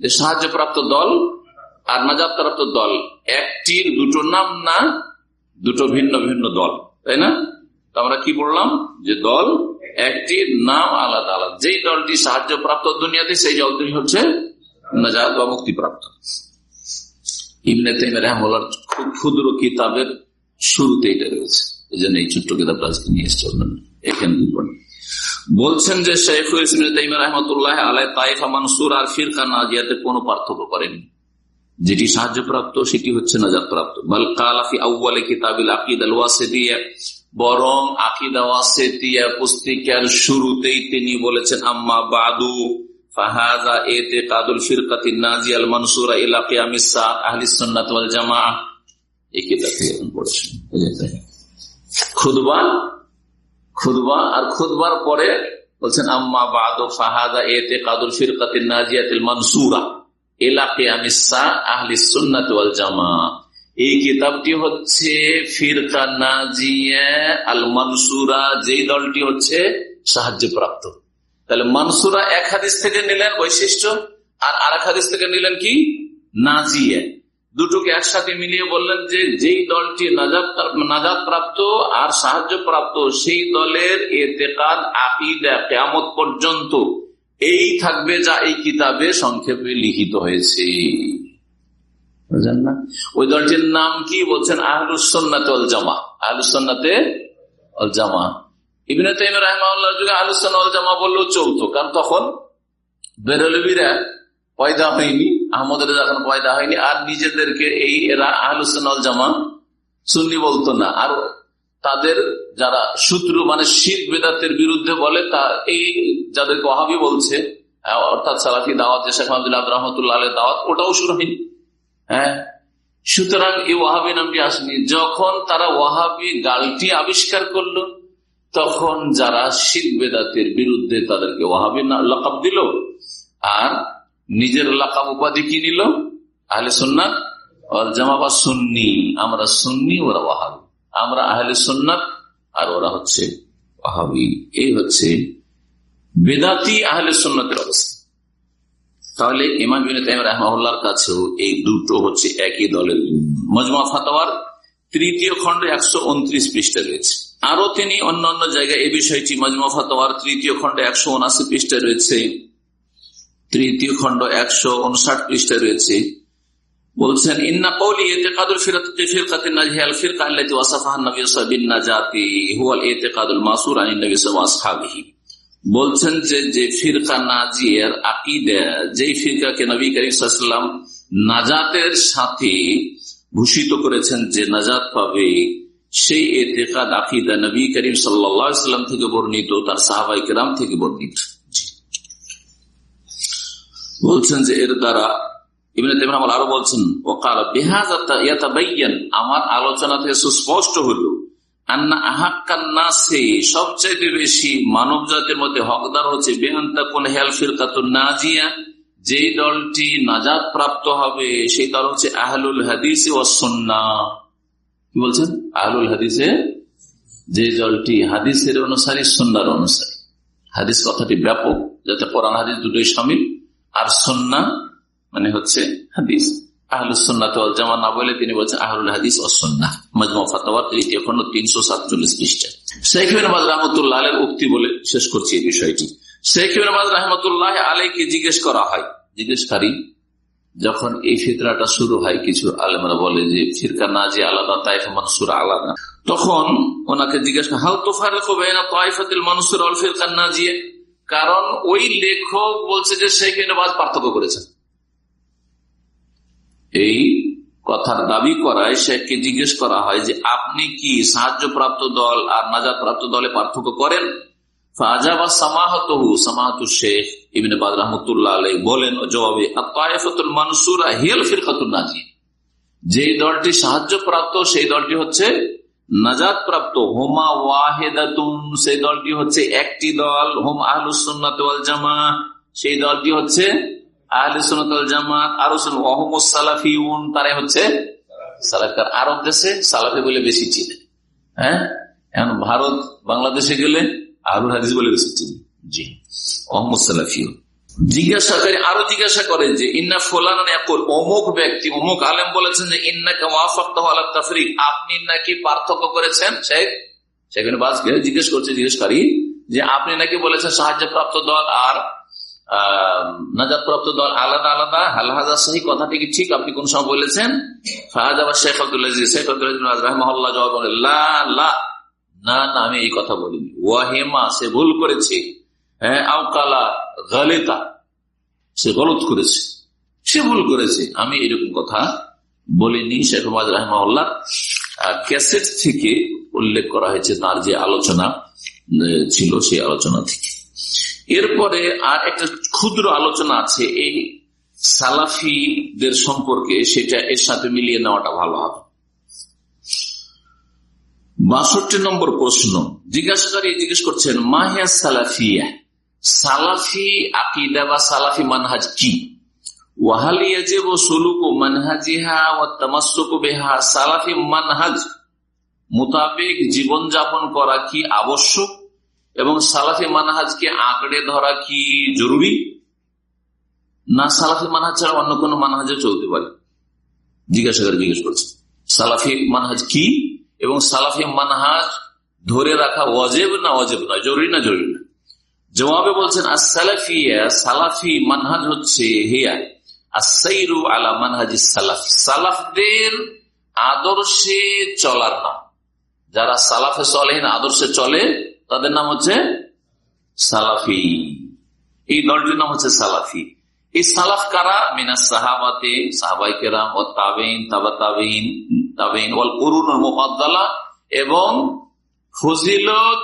S1: যে সাহায্যপ্রাপ্ত দল আর নাজাবপ্রাপ্ত দল একটির দুটো নাম না, দুটো ভিন্ন ভিন্ন দল, তাই না? আমরা কি বললাম? যে দল একটি নাম আলাদা আলাদা। যেই দলটি সাহায্যপ্রাপ্ত দুনিয়াতে, সেই দলটি হচ্ছে নাজাদ বা মুক্তিপ্রাপ্ত। ইবনে তাইমের রহমার খুব ক্ষুদ্র কিতাবের শুরুতে এটা রয়েছে। এই জন্য এই ছোট্ট কিতাবটা আজকে নিয়ে এসছে এখানে বলছেন যে শেখ রহমতুল্লাহ আলাই তাইফা মানসুর আর ফিরকা নাজিয়াতে কোনো পার্থক্য করেনি। যেটি সাহায্যপ্রাপ্ত, সেটি হচ্ছে নাজাদ প্রাপ্ত বল কালাফি আউ্বালে কিতাবিল আকিদ আল ওয়াসেদিয়া। বরং আকিদা ওয়াসেতিয়া পুস্তিকার শুরুতেই তিনি বলেছেন, আম্মা বাদু এতে কাদুল ফিরকাতি মনসুরা ইলাকি আমিসা আহলি সন্ন্যত জামা খুদবা খুদবা আর খুদবার পরে বলছেন, আম্মা বাদু এতে কাদুল ফিরকাতি নাজিয়াতিল মনসুরা এলাকে সুন্নাত ওয়াল জামা এই কিতাবটি হচ্ছে ফিরকা নাজিয়া আল মানসুরা যেই দলটি হচ্ছে সাহায্য প্রাপ্ত তাহলে মানসুরা এক হাদিস থেকে নিলেন বৈশিষ্ট্য, আর আর এক হাদিস থেকে নিলেন কি? নাজিয়া। দুটোকে একসাথে মিলিয়ে বললেন যে যেই দলটি নাজাদ প্রাপ্ত আর সাহায্য প্রাপ্ত সেই দলের এতেকাদ, আকিদা কেমত পর্যন্ত এই থাকবে যা এই কিতাবে সংক্ষেপে লিখিত হয়েছে। বুঝলেন না? ওই দলটির নাম কি বলছেন? আহলুসন্নাতে অল জামা আহলুসন্নাতে অল জামা ইবিনে তাইম রাহমাউল্লাহ যুগে আহলুসন্না অল জামা বললেও চলতো, কারণ তখন বেরলবিরা পয়দা হয়নি আহমদের যখন পয়দা হয়নি, আর নিজেদেরকে এই এরা আহলুসন্না অল জামা সুন্নি বলতো না। আর তাদের যারা শত্রু মানে শীত বেদাতের বিরুদ্ধে বলে, তা এই যাদেরকে ওহাবি বলছে, অর্থাৎ সালাফি দাওয়াত, শেখ মাহমুদুল্লাহ রহমতুল্লাহ দাওয়াত, ওটাও শুরু হয়নি। হ্যাঁ? সুতরাং এই ওয়াহাবি নামটি আসেনি। যখন তারা ওয়াহাবি গালটি আবিষ্কার করল, তখন যারা শিখ বেদাতের বিরুদ্ধে তাদেরকে ওয়াহাবি লাকাব দিল, আর নিজের লাকাব উপাধি কি নিল? আহলে সুন্নাত জামা বা সুন্নি। আমরা সুন্নি, ওরা ওয়াহাবি। আমরা আহলে সুন্নাত আর ওরা হচ্ছে ওয়াহাবি। এই হচ্ছে বেদাতি আহলে সুন্নতের অবস্থা। তাহলে ইমাম বিন তাইম রহমার কাছেও এই দুটো হচ্ছে একই দলের মজমা ফাতোয়ার তৃতীয় খণ্ড একশো উনত্রিশ পৃষ্ঠা রয়েছে। আরও তিনি অন্য অন্য জায়গায় এই বিষয়টি মজমা ফাতোয়ার তৃতীয় খণ্ড একশো উনআশি পৃষ্ঠা রয়েছে। তৃতীয় খণ্ড একশো উনষাট পৃষ্ঠা রয়েছে। বলছেন, ইন্না কৌলি এতেকাদুল ফিরাতে ফিরকাতে নাজহিয়াল ফিরকা আল্লাতি ওয়াসাফাহান নবী সাবিন নাজাতি, হুয়াল এতেকাদুল মাসুর আনিন নবী ওয়াসাল্লাম বলছেন যে যে ফিরকা নাজিয়ার আকিদা, যেই ফিরকাকে নবী করিম নাজাতের সাথে ভূষিত করেছেন যে নাজাত পাবে, সেই এতেকাদ আকিদা নবী করিম সাল্লাম থেকে বর্ণিত, তার সাহাবাই কেরাম থেকে বর্ণিত। বলছেন যে, এর দ্বারা আরও বলছেন আমার আলোচনা থেকে সুস্পষ্ট হলো সবচাইতে বেশি মানব জাতির মধ্যে হকদার হচ্ছে বেহান্তা কোন হেল ফিরকাতুন নাজিয়া। যে দলটি নাজাদ প্রাপ্ত হবে, সেই দল হচ্ছে আহলুল হাদিসে ও কি বলছেন? আহলুল হাদিসে যে দলটি হাদিসের অনুসারী সন্ন্যার অনুসারী। হাদিস কথাটি ব্যাপক, যাতে কোরআন হাদিস দুটোই সামিল। আর সন্না মানে হচ্ছে হাদিস। না যখন এই ফিতরাটা শুরু হয়, কিছু আলেমরা বলে যে ফিরকা না যে আলাদা, তাইফ মানুষুর আলাদা। তখন ওনাকে জিজ্ঞাসা হাল তোফার তাইফাতিল মানুষের অল ফিরকা না জিয়ে কারণ ওই লেখক বলছে যে শেখ পার্থক্য করেছেন। এই কথার দাবি করায় শেখকে জিজ্ঞেস করা হয় যে, আপনি কি সাহায্য প্রাপ্ত দল আর নাজাদ প্রাপ্ত দলে পার্থক্য করেন? বলেন জবাবে যে দলটি সেই দলটি হচ্ছে হোমা ওয়াহেদাতুন, সেই দলটি হচ্ছে একটি দল। হোম আহলুসুন্নাত জামা সেই দলটি হচ্ছে সালাফিউন, তারাই হচ্ছে আরব দেশে সালাফি বলে বেশি চিনে। হ্যাঁ? এখন ভারত, বাংলাদেশে গেলে আহলুল হাদিস বলে বেশি চিনে। জি। অহমদ জিজ্ঞাসা করে, আরও জিজ্ঞাসা করেন যে, ইন্না ফোলান অমুক ব্যক্তি, অমুক আলেম বলেছেন যে, ইন্নাকে তাফরিক। আপনি নাকি পার্থক্য করেছেন, শেখ? সেখানে বাসকে জিজ্ঞেস করছে, জিজ্ঞেসকারী, যে আপনি নাকি বলেছেন সাহায্য প্রাপ্ত দল, আর নাজাদ প্রাপ্ত দল আলাদা আলাদা। ঠিক? আপনি কোন বলেছেন? আবার শেখ না না, আমি এই কথা বলিনি। ওয়াহেমা, সে ভুল করেছে। হ্যাঁ সে করেছে। সে ভুল করেছে। আমি এরকম কথা বলিনি, শেখ রাহমাউল্লাহ ক্যাসেট থেকে উল্লেখ করা হয়েছে তার যে আলোচনা ছিল সেই আলোচনা থেকে। এরপরে আর একটা ক্ষুদ্র আলোচনা আছে, এই সালাফিদের সম্পর্কে সেটা এর সাথে মিলিয়ে নেওয়াটা ভালো হবে। বাষট্টি নম্বর প্রশ্ন, জিজ্ঞাসাকারী জিজ্ঞেস করছেন মাহিয়া সালাফিয়া? সালাফি আকিদা বা সালাফি মানহাজ কি? সালাফি মানহাজ, মোতাবেক জীবনযাপন করা কি আবশ্যক? এবং সালাফি মানহাজকে আঁকড়ে ধরা কি জরুরি? না, সালাফি মানহাজ ছাড়া অন্য কোন মানহাজে চলতে পারে। জিজ্ঞাসা করে জিজ্ঞেস করছে। সালাফি মানহাজ কি? এবং সালাফি মানহাজ ধরে রাখা ওয়াজেব না ওয়াজেব নয়? জরুরি না জরুরি না? জবাবে বলছেন সালাফিয়া সালাফি মানহাজ হচ্ছে হেয়া। আসাইরু আলা মানহাজ সালাফ। সালাফদের আদর্শে চলার নাম যারা সালাফে চলেন আদর্শে চলে তাদের নাম হচ্ছে সালাফি। এই দলটির নাম হচ্ছে সালাফি। এই সালাফ কারা? মিনা সাহাবাতে, সাহাবাই কেরাম ও তাবেইন তাবা তাবেইন তাবেইন ওয়াল করুন মোহাদ্দালা এবং ফজিলত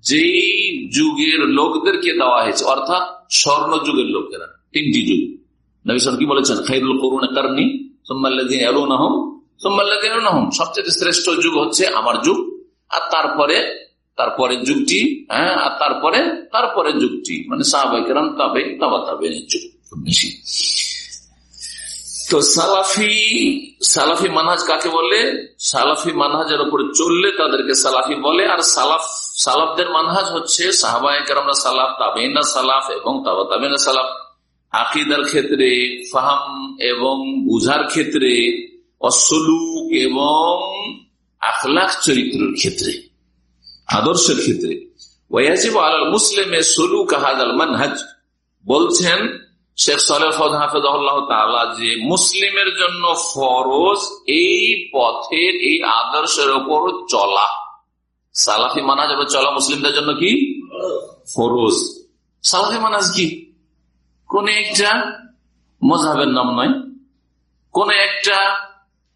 S1: যেই যুগের লোকদেরকে দেওয়া হয়েছে, অর্থাৎ স্বর্ণ যুগের লোকেরা, তিনটি যুগ। নবিসাম কি বলেছেন? খাইরুল করুন কারণী সোম্মাল্লাদিন এলুনাহম সোম্মাল্লাদিন এলুনাহম সবচেয়ে শ্রেষ্ঠ যুগ হচ্ছে আমার যুগ। আর তারপরে তারপরের যুগটি হ্যাঁ আর তারপরে তারপরে যুগটি মানে সাহাবাইকেরাম তাবে, তাবা তাবে যুগ বেশি। তো সালাফি সালাফি মানহাজ কাকে বলে? সালাফি মানহাজের উপরে চললে তাদেরকে সালাফি বলে, আর সালাফ, সালাফদের মানহাজ হচ্ছে সাহাবাহিকরা সালাফ তাবেনা সালাফ এবং তাবা তাবেনা সালাফ। আকিদার ক্ষেত্রে, ফাহাম এবং বুঝার ক্ষেত্রে, অসলুক এবং আখলাখ চরিত্রের ক্ষেত্রে। আদর্শের ক্ষেত্রে। মুসলিমে মানহাজ। বলছেন শেখ সালেহ তালা যে মুসলিমের জন্য ফরজ এই পথের, এই আদর্শের ওপর চলা। সালাফি মানাজ চলা মুসলিমদের জন্য কি? ফরজ। সালাফি মানাজ কি? কোন একটা মজাবের নাম নয়, কোন একটা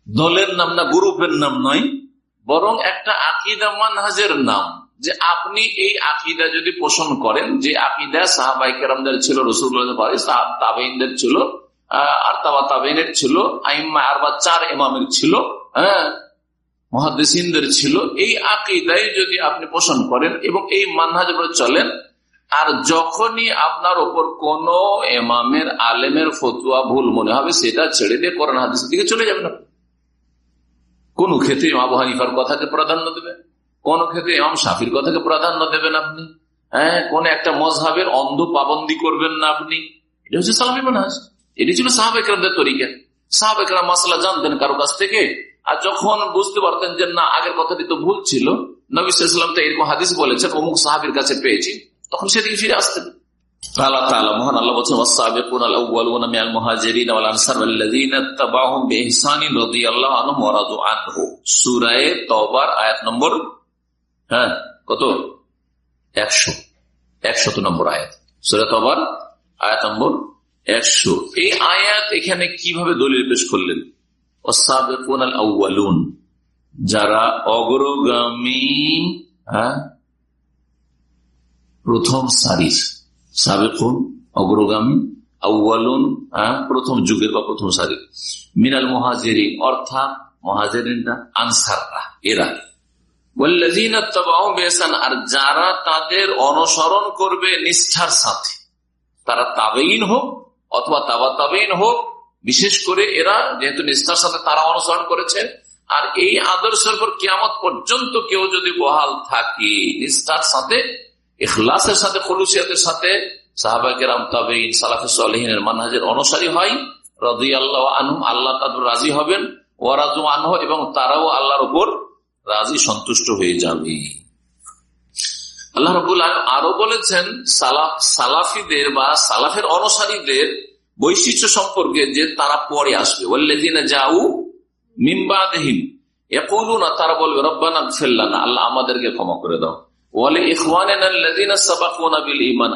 S1: দলের নাম না, গ্রুপের নাম নয় বরং একটা আকিদা মানহাজের নাম, যে আপনি এই আকিদা যদি পোষণ করেন, যে আকিদা সাহাবাই কেরামদের ছিল রসুল্লাহ তাবেইনদের ছিল আর তাবা তাবেইনের ছিল, আইম্মা আর বা চার এমামের ছিল হ্যাঁ মহাদিসিনদের ছিল, এই আকিদাই যদি আপনি পোষণ করেন এবং এই মানহাজ চলেন, আর যখনই আপনার ওপর কোন এমামের আলেমের ফতুয়া ভুল মনে হবে, সেটা ছেড়ে দিয়ে করেন হাদিসের দিকে চলে যাবেন কোন ক্ষেত্রে আবু হানিফার কথাকে প্রাধান্য দেবেন কোন ক্ষেত্রে এমাম সাফির কথাকে প্রাধান্য দেবেন আপনি? হ্যাঁ কোন একটা মজহাবের অন্ধ পাবন্দি করবেন না আপনি? এটা হচ্ছে সালামি মানহাজ। এটি ছিল সাহাবেকরামদের তরিকা। সাহাবেকরা মাসালা জানতেন কারও কাছ থেকে, আর যখন বুঝতে পারতেন যে না, আগের কথাটি তো ভুল ছিল নবিসাম তো এরকম হাদিস বলেছেন অমুক সাহাবির কাছে পেয়েছি, তখন সেদিকে ফিরে আসতেন। আল্লাহ আয়াত হ্যাঁ আয়াত। নম্বর একশো। এই আয়াত এখানে কীভাবে দলিল পেশ করলেন? ওয়াসাবিকুন আল আউয়ালুন যারা অগ্রগামী হ্যাঁ প্রথম সারির সাবেকুন অগ্রগামী আউ্বালুন হ্যাঁ, প্রথম যুগের বা প্রথম সারির। মিনাল মহাজেরিন অর্থাৎ মহাজেরিনরা আনসাররা এরা। আর যারা তাদের অনুসরণ করবে নিষ্ঠার সাথে। তারা তাবেইন হোক অথবা তাবা তাবেইন হোক বিশেষ করে এরা যেহেতু নিষ্ঠার সাথে তারা অনুসরণ করেছে আর এই আদর্শের পর কিয়ামত পর্যন্ত কেউ যদি বহাল থাকে নিষ্ঠার সাথে ইখলাসের সাথে, খলুসিয়াতের সাথে সাহাবাকেরাম তাবেইন সালাফে মানহাজের অনুসারী হয় রদি আল্লাহ আনহু আল্লাহ তাদের রাজি হবেন ওয়ারাজু আনহ, এবং তারাও আল্লাহর উপর রাজি, সন্তুষ্ট হয়ে যাবে। আল্লাহ রবুল আরও বলেছেন, সালাফ, সালাফিদের বা সালাফের অনুসারীদের বৈশিষ্ট্য সম্পর্কে যে তারা পরে আসবে। ওল্লেদিনা যাও মিম্বাদহীন না তারা বলবে, রব্বানা ফেললানা আল্লাহ আমাদেরকে ক্ষমা করে দাও।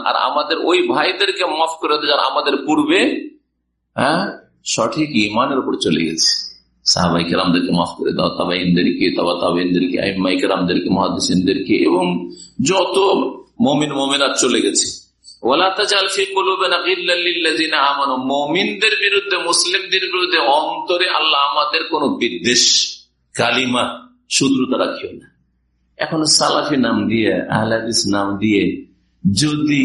S1: আর আমাদের ওই ভাইদেরকে মাফ করে দাও যারা আমাদের পূর্বে হ্যাঁ সঠিক ইমানের উপর চলে গেছে। সাহাবাই কেরামদেরকে মাফ করে দাও তাবাইনদেরকে তাবা তাবাইনদেরকে আইমাই কেরামদেরকে মহাদিসদেরকে এবং যত মমিন মমিনার চলে গেছে। মমিনদের বিরুদ্ধে, মুসলিমদের বিরুদ্ধে অন্তরে আল্লাহ আমাদের কোন বিদ্বেষ, কালিমা শত্রুতা রাখিও না। এখন সালাফি নাম দিয়ে আহলাদিস নাম দিয়ে, যদি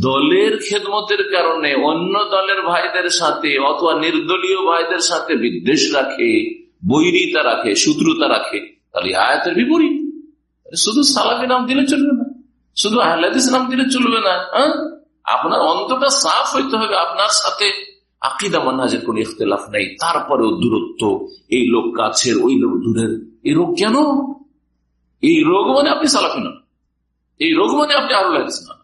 S1: দলের খেদমতের কারণে অন্য দলের ভাইদের সাথে অথবা নির্দলীয় ভাইদের সাথে বিদ্বেষ রাখে, বৈরিতা রাখে, শত্রুতা রাখে, তাহলে আয়াতের বিপরীত। শুধু সালাফি নাম দিলে চলবে না। শুধু আহলাদিস নাম দিলে চলবে না হ্যাঁ? আপনার অন্তটা সাফ হইতে হবে, আপনার সাথে আকিদা মান্নাজের কোন ইখতলাফ নেই, তারপরেও দূরত্ব, এই লোক কাছের, ওই লোক দূরের রোগ কেন? এই রোগ মানে আপনি সালাফি নন। এই রোগ মানে আপনি আরও লাগছে না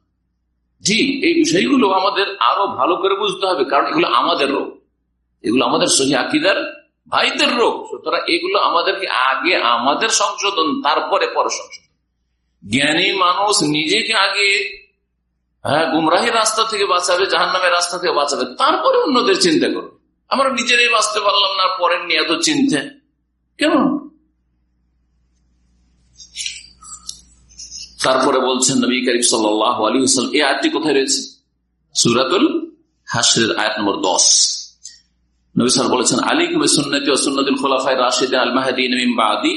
S1: জি, এই বিষয়গুলো আমাদের আরও ভালো করে বুঝতে হবে, কারণ এগুলো আমাদের রোগ। এগুলো আমাদের সহি আকিদার ভাইদের রোগ। সুতরাং এগুলো আমাদেরকে আগে আমাদের সংশোধন, তারপরে পরে সংশোধন। জ্ঞানী মানুষ নিজেকে আগে হ্যাঁ গুমরাহি রাস্তা থেকে বাঁচাবে জাহান নামের রাস্তা থেকে বাঁচাবে, তারপরে অন্যদের চিন্তা করবে। আমরা নিজেরাই বাঁচতে পারলাম না, পরের নিয়ে এত চিন্তা। কেমন তারপরে বলছেন নবী করিম সাল্লাহ আলী হুসালাম এই কোথায় রয়েছে? সুরাতুল হাসরের আয়াত নম্বর দশ। নবী সাল বলেছেন আলী কুবে সুন্নতি সুন্নতুল খোলাফাই রাশিদ আল মাহাদিন বাদি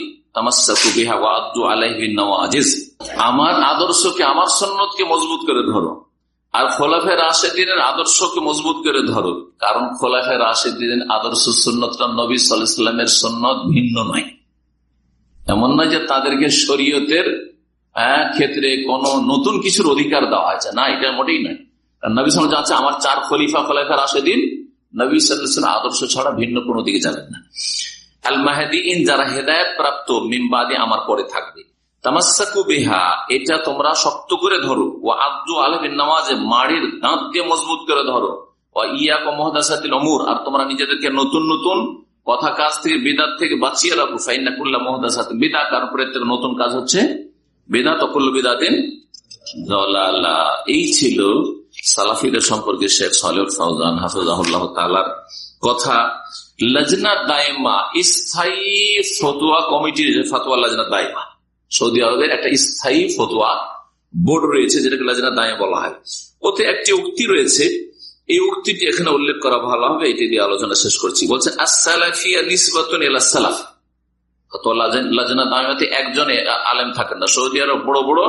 S1: আমার আদর্শকে, আমার সন্ন্যতকে মজবুত করে ধরো, আর খোলাফে রাশেদিনের আদর্শকে মজবুত করে ধরো। কারণ খোলাফে রাশেদিনের আদর্শ সন্ন্যতটা নবী সাল্লামের সন্ন্যত ভিন্ন নয়। এমন নয় যে তাদেরকে শরীয়তের ক্ষেত্রে কোন নতুন কিছুর অধিকার দেওয়া হয়েছে। না, এটা মোটেই নয়। নবী সাল যাচ্ছে আমার চার খলিফা খোলাফা দিন নবী সাল্লাহ আদর্শ ছাড়া ভিন্ন কোনো দিকে যাবেন না। আল মাহাদিন যারা হেদায়ত প্রাপ্ত মিমবাদে আমার পরে থাকবে। বেহা, এটা তোমরা শক্ত করে ধরো। ও আব্দু আলমিন নামাজে, মাড়ির দাঁত দিয়ে মজবুত করে ধরো। ও ইয়াক মহদাসাতিল অমুর আর তোমরা নিজেদেরকে নতুন নতুন কথা কাজ থেকে বেদাত থেকে বাঁচিয়ে রাখো ফাইনাকুল্লাহ মহদাসাত বেদা কারণ প্রত্যেক নতুন কাজ হচ্ছে বেদাত অকুল্ল বেদাতেন এই ছিল সালাফিদের সম্পর্কে শেখ সালের ফৌজান হাফিজাহুল্লাহ তালার কথা। লজনা দায়মা, স্থায়ী ফতুয়া কমিটির ফতোয়া লজনা দায়মা। সৌদি আরবের একটা স্থায়ী ফতুয়া বোর্ড রয়েছে, যেটাকে লজনা দায় বলা হয়। ওতে একটি উক্তি রয়েছে এই উক্তিটি এখানে উল্লেখ করা ভালো হবে, এটি দিয়ে আলোচনা শেষ করছি। বলছে আসালাফিয়া নিসবাতুন এলা সালাফ। লাজনা দায়মাতে একজনে আলেম থাকেন না। সৌদি আরব বড় বড়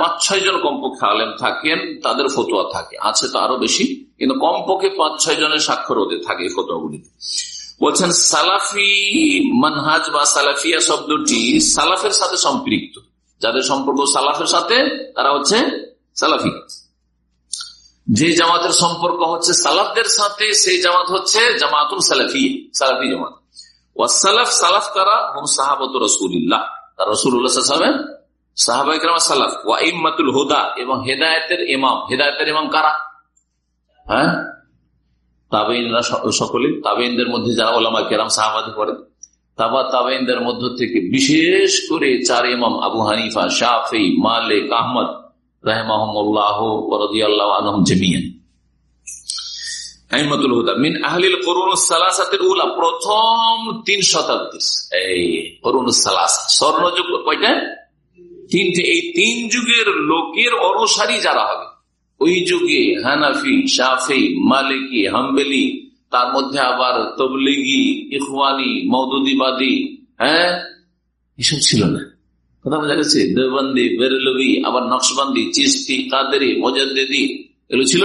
S1: পাঁচ ছয় জন কমপক্ষে আলেম থাকেন, তাদের ফতোয়া থাকে। আছে তো আরও বেশি, কিন্তু কমপক্ষে পাঁচ ছয় জনের স্বাক্ষর ওদের থাকে ফতোয়াগুলিতে। বলছেন, সালাফি মানহাজ বা সালাফিয়া শব্দটি সালাফের সাথে সম্পৃক্ত। যাদের সম্পর্ক সালাফের সাথে, তারা হচ্ছে সালাফি যে জামাতের সম্পর্ক হচ্ছে সালাফদের সাথে, সেই জামাত হচ্ছে জামাতুল সালাফি সালাফি জামাত। ওয়াসালাফ সালাফ কারা? হোম সাহাবত রসুল্লাহ রসুল্লাহ সাহেব হুদা এবং ইমাম। কারা? হ্যাঁ? মধ্য থেকে বিশেষ করে চার ইমাম আবু হানিফা শাহি মালিক, আহমদ প্রথম তিন এই করুন স্বর্ণযুগ কয়টা? তিনটে। এই তিন যুগের লোকের অনুসারী যারা হবে, ওই যুগে হানাফি, শাফি, মালিকি, হাম্বেলি, তার মধ্যে আবার তবলিগি, ইখওয়ানি মৌদুদিবাদী হ্যাঁ? এসব ছিল না। কথা বোঝা গেছে দেবন্দি বেরলবি, আবার নকশবন্দি চিস্তি কাদেরি মজাদ্দি এগুলো ছিল?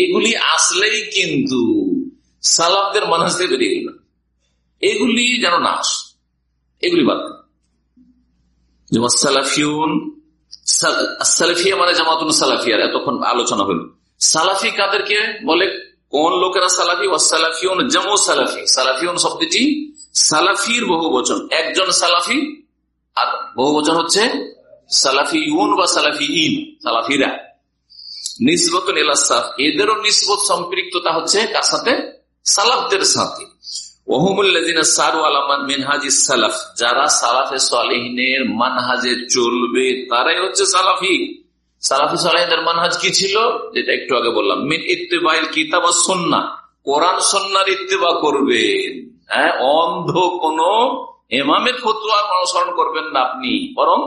S1: এগুলি আসলেই কিন্তু সালাফদের মানুষ থেকে বেরিয়ে গেল। এগুলি যেন না আস, এগুলি বাদ যেমন সালাফিউন সালাফিয়া মানে জামাতুন সালাফিয়ার, এতক্ষণ আলোচনা হলো। সালাফি কাদেরকে বলে? কোন লোকেরা সালাফি? ও সালাফিউন জামু সালাফি। সালাফিউন শব্দটি সালাফির বহু বচন একজন সালাফি আর বহু বচন হচ্ছে সালাফি ইউন বা সালাফি ইন সালাফিরা। নিসবত এদেরও নিসবত সম্পৃক্ততা হচ্ছে কার সাথে? সালাফদের সাথে। মানহাজে চলবে, তারাই হচ্ছে সালাফি। সালাফি মানহাজ কি ছিল? যেটা একটু আগে বললাম, মিন কোরআন ইত্তেবা হ্যাঁ অন্ধ কোন এমামের ফতুয়া অনুসরণ করবেন না আপনি, বরং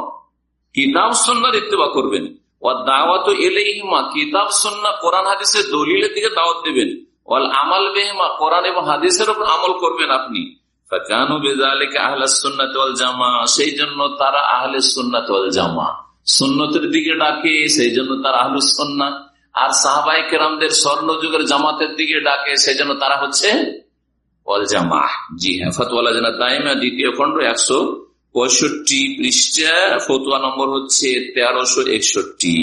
S1: কিতাব সন্ন্যার ইত্তেবা করবেন। ও দাওয়াত এলেইমা কিতাব সন্না কোরআন, হাদিসের দলিলের দিকে দাওয়াত দেবেন। ওয়াল আমাল বেহমা, কোরআন এবং হাদিসের উপর আমল করবেন আপনি। সেই জন্য তারা আহলে জামা। সুন্নতের দিকে ডাকে সেই জন্য তারা আহলুসন্না আর সাহাবাই কেরামদের স্বর্ণ যুগের জামাতের দিকে ডাকে সেই জন্য তারা হচ্ছে ওয়াল জামা জি হ্যাঁ জানা দ্বিতীয় একশো পঁয়ষট্টি পৃষ্ঠা ফতুয়া নম্বর হচ্ছে তেরোশো একষট্টি।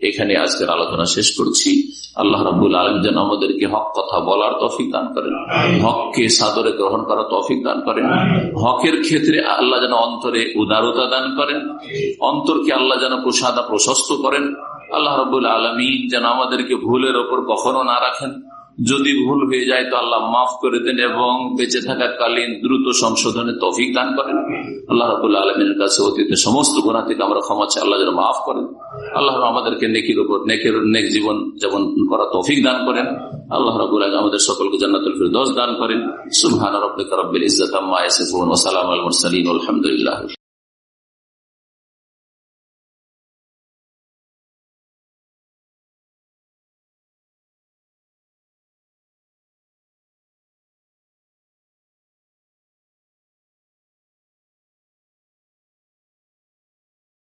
S1: এখানে আজকের আলোচনা শেষ করছি। আল্লাহ রাবুল আলম যেন আমাদেরকে হক কথা বলার তফিক দান করেন। হককে সাদরে গ্রহণ করার তফিক দান করেন। হকের ক্ষেত্রে আল্লাহ যেন অন্তরে উদারতা দান করেন। অন্তরকে আল্লাহ যেন প্রসাদা প্রশস্ত করেন। আল্লাহ রবুল আলমী যেন আমাদেরকে ভুলের ওপর কখনো না রাখেন। যদি ভুল হয়ে যায় তো আল্লাহ মাফ করে দেন এবং বেঁচে থাকা কালীন দ্রুত সংশোধনে তফিক দান করেন। আল্লাহ রাবুল্লাহ আলমের কাছে অতীতে সমস্ত গুণা থেকে আমরা ক্ষমা চাই, আল্লাহ যেন মাফ করেন। আল্লাহ আমাদেরকে নেকির উপর, নেকের, নেক জীবন যেমন করা তফিক দান করেন। আল্লাহ রাবুল আমাদের সকলকে জান্নাতুল ফিরদৌস দান করেন। সুবহান রব্বিকা রব্বিল ইজ্জাতি আম্মা ইয়াসিফুন ওয়া আলহামদুলিল্লাহ